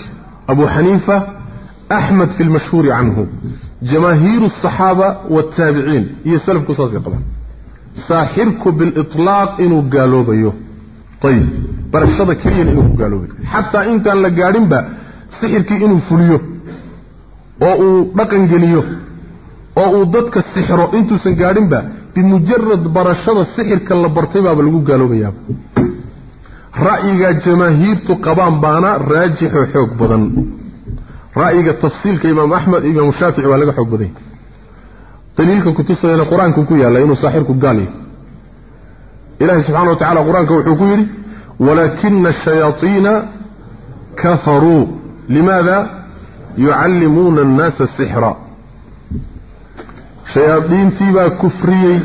abu xaniifa axmed fi lmashhuuri canhu jamaahiiru asaxaaba waaltaabiciin iyo salafku saasay qabaan. Saaxirku biliطlaaq inuu gaaloobayo ayib barashada keliyana inuu ku gaaloobayo xataa intaan la gaadhinba sixirkii inuu fuliyo oo uu dhaqan geliyo oo uu dadka sixro intuusan gaadhinba bimujarad barashada sixirka la bartay baaba lagu gaaloobayaaba ra'yiga jamaahiirtu qabaan baana raajixoo xoog badan. Ra'yiga tafsiilka imaam axmed imaamu shaafici waa laga xoog badanya daliilka kutusayana qur'aanku ku yaalla inuu saaxirku gaal yahay ilahi subxana wa tacala qur'aanka wuxuu ku yidhi walaakina ashayaaiina kafaruu. Limaada? Yucallimuuna annaasa sixra. Shayaadiintiibaa kufriyey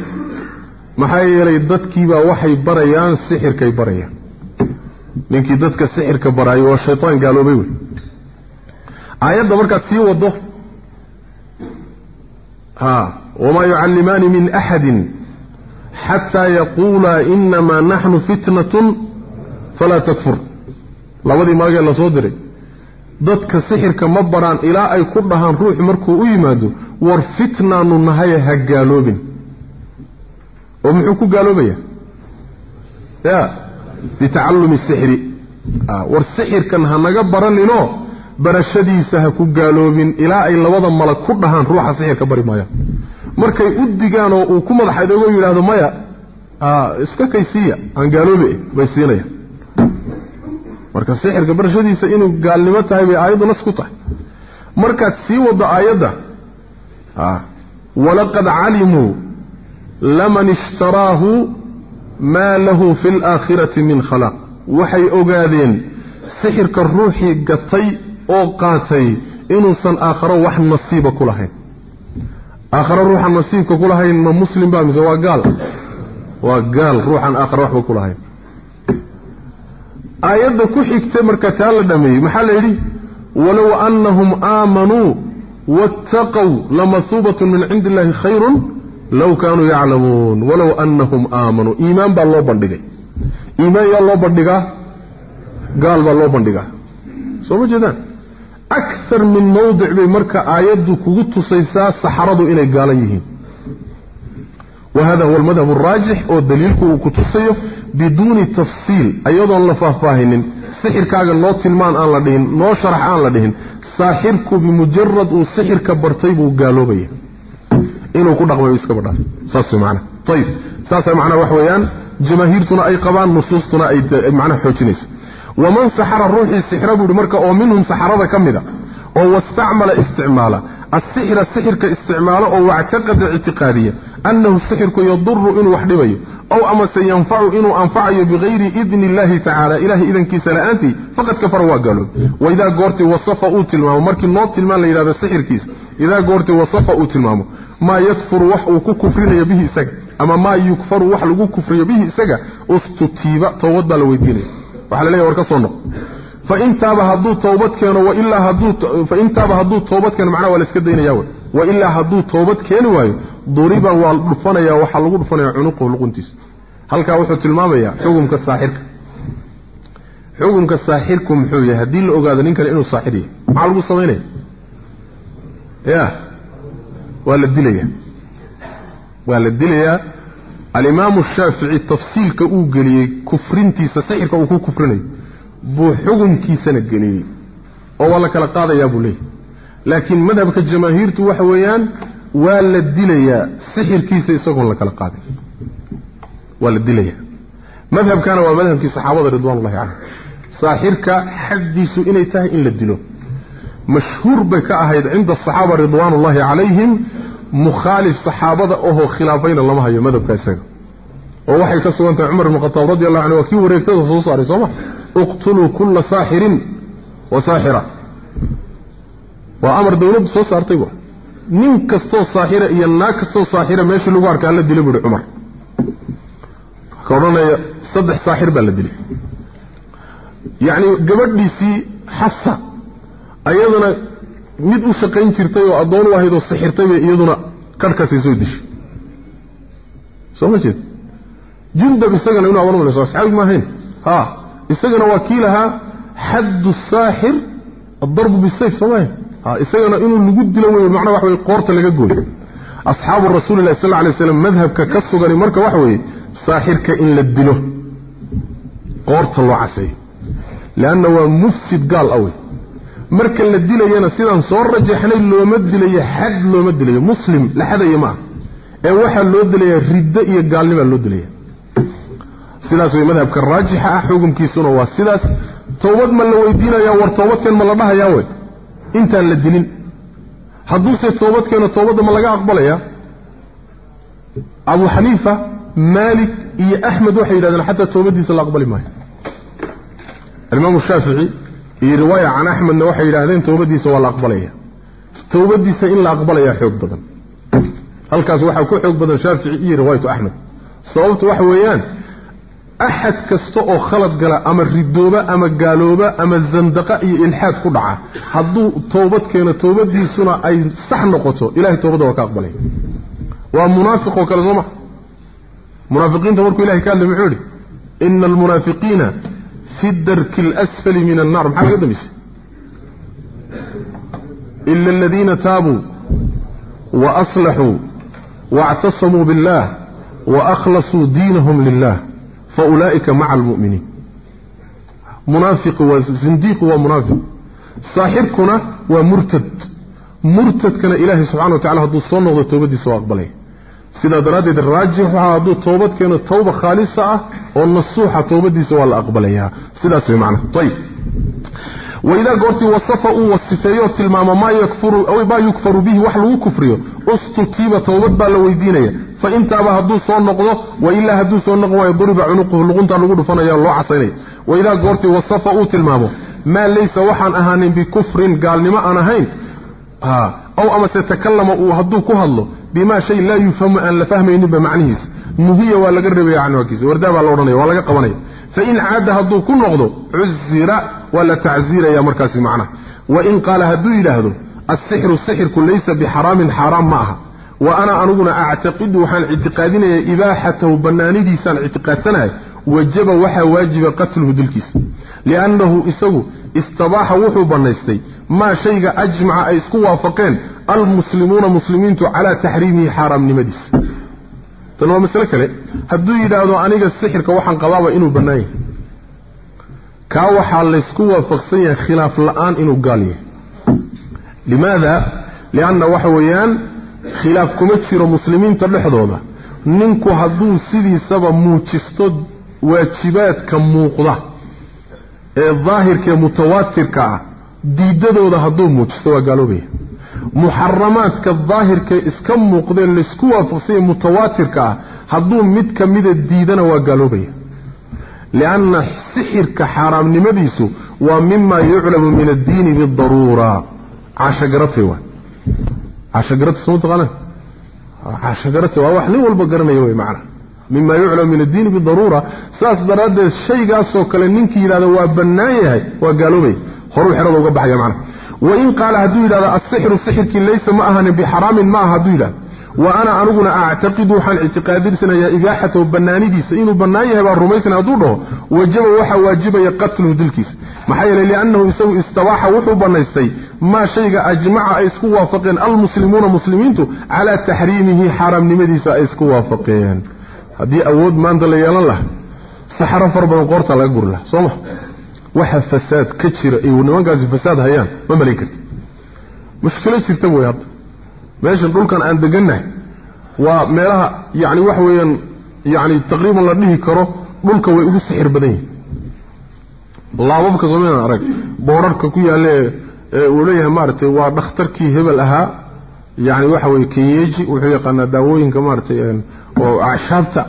maxaa yeelay dadkiibaa waxay barayaan sixirkay barayaan. Ninkii dadka sixirka baraayo waa shaytaan gaaloobay wey. Aayadda markaad sii wado wamaa yucallimaani min axadin xataa yaquulaa inamaa naxnu fitnatun falaa takfur labadii maagee la soo diray dadka sixirka ma baraan ilaa ay ku dhahaan ruuxu markuu u yimaado war fitnaanu nahaye ha gaaloobin oo muxuu ku gaaloobaya ya bitacallumi sixri war sixirkan ha naga baraninoo barashadiisa ha ku gaaloobin ilaa ay labada malag ku dhahaan ruuxa sixirka bari maayaan markay u digaan oo uu ku madaxaydoogo yidhaahdo maya iska kaysiiya aan gaaloobe bay siinayaan. Marka sixirka barashadiisa inuu gaalnimo tahay bay aayaddu nas ku tahay. Markaad sii waddo aayadda walaqad calimuu laman ishtaraahu maa lahu fi alaakhirati min khalaq. Waxay ogaadeen sixirka ruuxii gatay oo qaatay inuusan aakharo wax nasiiba ku lahayn aakharo ruuxan nasiibka ku lahayn ma muslim ba mise waa gaal? Waa gaal ruuxan aakharo waxba ku lahayn aayadda ku xigtay marka taa la dhameeyey maxaa la yidhi? Walow annahum aamanuu waataqow lamasuubatun min cindi illaahi khayrun low kaanuu yaclamuun. Walow annahum aamanuu iimaan baa loo bandhigay. Iimaan yaa loo bandhigaa? Gaal baa loo bandhigaa. Soo ma jeedaan akar min mawdic bay marka aayaddu kugu tusaysaa saxaradu inay gaalan yihiin. Wa hada huwa almadhab araajix oo daliilku uu ku tusayo biduuni tafsiil iyadoon la faahfaahinin sixirkaaga noo tilmaan aan la dhihin noo sharax aan la dhihin saaxirku bimujarad uu sixirka bartay buu gaaloobaya. Inuu ku dhaqmayo iskaba dhaaf saas macna ayib saasa macnaha wax weeyaan jamaahiirtuna ay qabaan nusuustuna ay macnaha xoojinaysa waman saxara ruuxii sixra buu ihi marka oo minhum saxarada ka mida oo wastacmala isticmaala asixra sixirka isticmaalo oo wactaqada ictiqaadiya annahu sixirku yaduru inuu wax dhibayo ow amase yanfacu inuu anfacayo bigayri idni illahi tacala ilahay idankiisa la'aantii faqad kafara waa gaaloob waidaa goortii wasafa uu tilmaamo markii noo tilmaan la yidhahdo sixirkiisa idaa goortii wasafa uu tilmaamo maa yakfuru wax uu ku kufrinayo bihi isaga ama maa yukfaru wax lagu kufriyo bihi isaga ustutiiba towbad baa la weydiinaya waxaa la leeyahy war ka soo noq fain taaba hadduu toobad keeno fain taaba hadduu toobad keeno macnaha waa la iska daynaya wey wailaa hadduu toobad keeni waayo duriba waa dhufanaya waxaa lagu dhufanaya cunuqahu luquntiisa. Halkaa wuxuu tilmaamayaa xukumka saaxirka. Xukumka saaxirku muxuu yahay haddii la ogaado ninkan inuu saaxir yahay maxaa lagu samaynaya ya waa la dilaya waa la dilayaa alimaamu shaafici tafsiilka uu geliyey kufrintiisa sixirka uu ku kufrinayo buu xukunkiisana geliyey. Oo waa la kala qaadayaa buu leeyahy laakiin madhabka jamaahiirtu waxa weeyaan waa la dilayaa sixirkiisa isagoon la kala qaadin waa la dilayaa. Madhabkana waa madhabkii saxaabada ridwanullahi canhum saaxirka xaddiisu inay tahay in la dilo. Mashhuur bay ka ahayd cinda asaxaaba ridwaanullahi calayhim mukhaalif saxaabada ohoo khilaafayna lama hayo madhabka isaga oo waxay ka sugan tahay cumar ibn khataab radi allahu canhu waa kii wareegtada soo saaray sooma uqtuluu kulla saaxirin wa saaxira. Waa amar dawladdu soo saartay bu nin kastoo saaxira iyo naag kastoo saaxira meeshii lagu arkaa la dila buuhi cumar. Ka odhanaya saddex saaxir baa la dilay. Yacni gabadhiisii xafsa ayadana mid u shaqayn jirtay oo addoon u ahayd oo sixirtay bay iyaduna karhkaasay soo dishay. Soo ma jeed? Jundab isagana inu aban malayso asxaabig ma ahayn ha isagana waa kii lahaa xaddu saaxir addarbu bisayf soo maahayn ha isagana inuu lagu dilo wey macnaa waxa weye qoorta laga gooyo. Asxaabu rasuulillahi sal alay slam madhabka ka sugani marka waxa weeye saaxirka in la dilo. Qoorta loo caseeyo leanna waa mufsid gaal awey marka la dilayana sidaan soo rajaxnay looma dilayo xad looma dilayo. Muslim la xadaya maaha ee waxaa loo dilayaa riddo iyo gaalnimaa loo dilaya. Sidaas way madhabka raajixa ah xukumkiisuna waa sidaas. Towbad ma la weydiinayaa war toobadkeen ma la dhahayaa wey intaan la dilin. Hadduuse toobadkeeno toobadda ma laga aqbalayaa abu xaniifa maalik iyo axmed waxay yidhahdeen xataa toobaddiisa la aqbali maayo. Alimaamu shaafici iyo riwaaya can axmedna waxay yidhaahdeen towbaddiisa waa la aqbalaya. Towbaddiisa in la aqbalayaa xoog badan. Halkaas waxaa ku xoog badan shaafici iyo riwaayatu axmed. Sababtu waxa weeyaan axad kasta oo khalad gala ama ridooba ama gaalooba ama zandaqa iyo ilxaad ku dhaca hadduu towbad keeno towbaddiisuna ay sax noqoto ilahay towbadda waa ka aqbalaya. Waa munaafiq oo kale soo ma? Munaafiqiinta markuu ilahay ka hadlay muxuu idhi ina almunaafiqiina fi darki اlasfali min annar maxaa laga dambaysay ila aladiina taabuu waaslaxuu waاctasamuu biاllah waأkhlasuu diinahum lilah faulaa'ika maca almu'miniin munaafiqu waa zindiiqu waa munaafiq saaxirkuna waa murtad murtadkana ilaahay subxana wa tacala hadduu soo noqdo toobaddiisa waa aqbalaya sidaa daraaddeed raajix waxaa hadduu toobad keeno tawba khaalisa ah oo nasuuxa toobadiisa waa la aqbalayaa sidaas way macnaha ayib waidaa goortii wasafa uu wasifeeyo tilmaamo maa yukfaru bihi wax lagu kufriyo. Ustutiiba towbad baa la weydiinaya. Fa intaaba hadduu soo noqdo wailaa hadduu soo noqon waayo duriba cunuquhu luquntaa lagu dhufanaya loo casaynaya waidaa goortii wasafa uu tilmaamo maa laysa waxaan ahaanin bikufrin gaalnimo aan ahayn. Aw amase takallama uu hadduu ku hadlo bimaa shay laa yufhamu aan la fahmayninba macnihiisa nuhiya waa laga reebaya canwakiisa wardaa baa la odhanaya waa laga qabanaya. Fain caada hadduu ku noqdo cuzira waa la tacziiraya markaasi macnaha. Wain qaala hadduu yidhaahdo assixru sixirku laysa bixaraamin xaaraam ma aha. Wa ana aniguna actaqidu waxaan ictiqaadinayaa ibaaxatahu bannaanidiisaan ictiqaadsanahay wajaba waxaa waajiba qatluhu dilkiisa liannahu isagu istabaaxa wuxuu bannaystay maa shayga ajmaca ay isku waafaqeen almuslimuuna muslimiintu calaa taxriimihi xaaraamnimadiisa tan waa masale kale hadduu yidhaahdo aniga sixirka waxaan qabaaba inuu bannaan yahay kaa waxaa laysku waafaqsan yahay khilaaf la'aan inuu gaal yahay limaada lianna waxa weeyaan khilaaf kuma jiro muslimiinta dhexdooda ninku hadduu sidiisaba muujisto waajibaadka muuqda ee daahirkaee mutawaatirka ah diidadooda hadduu muujisto waa gaaloobaya muxaramaadka daahirkae iska muuqdee laysku waafaqsanya mutawaatirka ah hadduu mid ka mida diidana waa gaaloobaya lianna sixirka xaaraamnimadiisu waa mima yuclamu min addiini bidaruura caashagaratay waa. Caashagaratay soo mataqaanaa caashagaratay waa wax nin walba garanaya wey macana mima yuclamu min addiini bidaruura saas daraaddeed shaygaasoo kale ninkii yidhahda waa bannaan yahay waa gaaloobaya horuu xerada uga baxaya macana wain qaala hadduu yidhahdo asixru sixirkii laysa ma ahanin bixaraamin ma aha hadduu yidhahdo. Wa ana aniguna actaqidu waxaan ictiqaadirsanayaa ibaaxatahu bannaanidiisa. Inuu bannaan yahay baan rumaysana hadduu dhaho wajaba waxaa waajibaya qatluhu dilkiisa. Maxaa yeeley liannahu isagu istabaaxa wuxuu bannaystay maa shayga ajmaca ay isku waafaqeen almuslimuuna muslimiintu calaa taxriimihi xaaraamnimadiisa ay isku waafaqeen haddii awood maanta la yeelan laha saxaro far badan qoortaa laga guri laha soo ma waxa fasaad ka jira ay nimankaasi fasaad hayaan ma malayn karti mushkilo jirta wey hadda. Meeshan dhulkan aan degannahay waa meelaha yani waxa weeyaan yani taqriiban la dhihi karo dhulka way ugu sixir badan yihiin laababka soomalian arag. Boorarka ku yaalle uu leeyahay maaragtay waa dhakhtarkii hebel ahaa yani waxa weye kenyeji wuxuu yaqaanaa daawooyinka maaratay oo acshaabta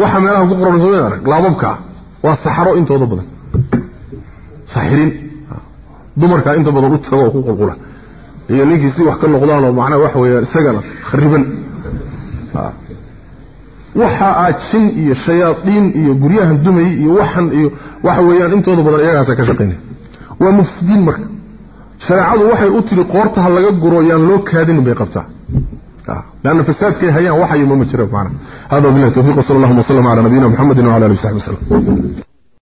waxa meelaha ku qoran soomalian arag laababka ah waa saxaro intooda badan. Saxirin. Dumarkaa inta badan u tago oo ku qulqula iyo ninkii si wax ka noqdaanoo macnaha waxa weeyaan isagana khariban. Waxa aad jin iyo shayaadiin iyo guryahan dumay iyo waxan iyo waxa weeyaan intooda badan iyagaasa ka shaqaynaya waa mufsidiin marka shareecadu waxay u tiri qoorta ha laga guro yaan loo kaadinin bay qabtaa. Lanna fasaadkay hayaan waxayo mama jira macna hada wabillahi tawfiq wsala allahuma waslama cala nabiyina muxamedin wala alihi w saxbi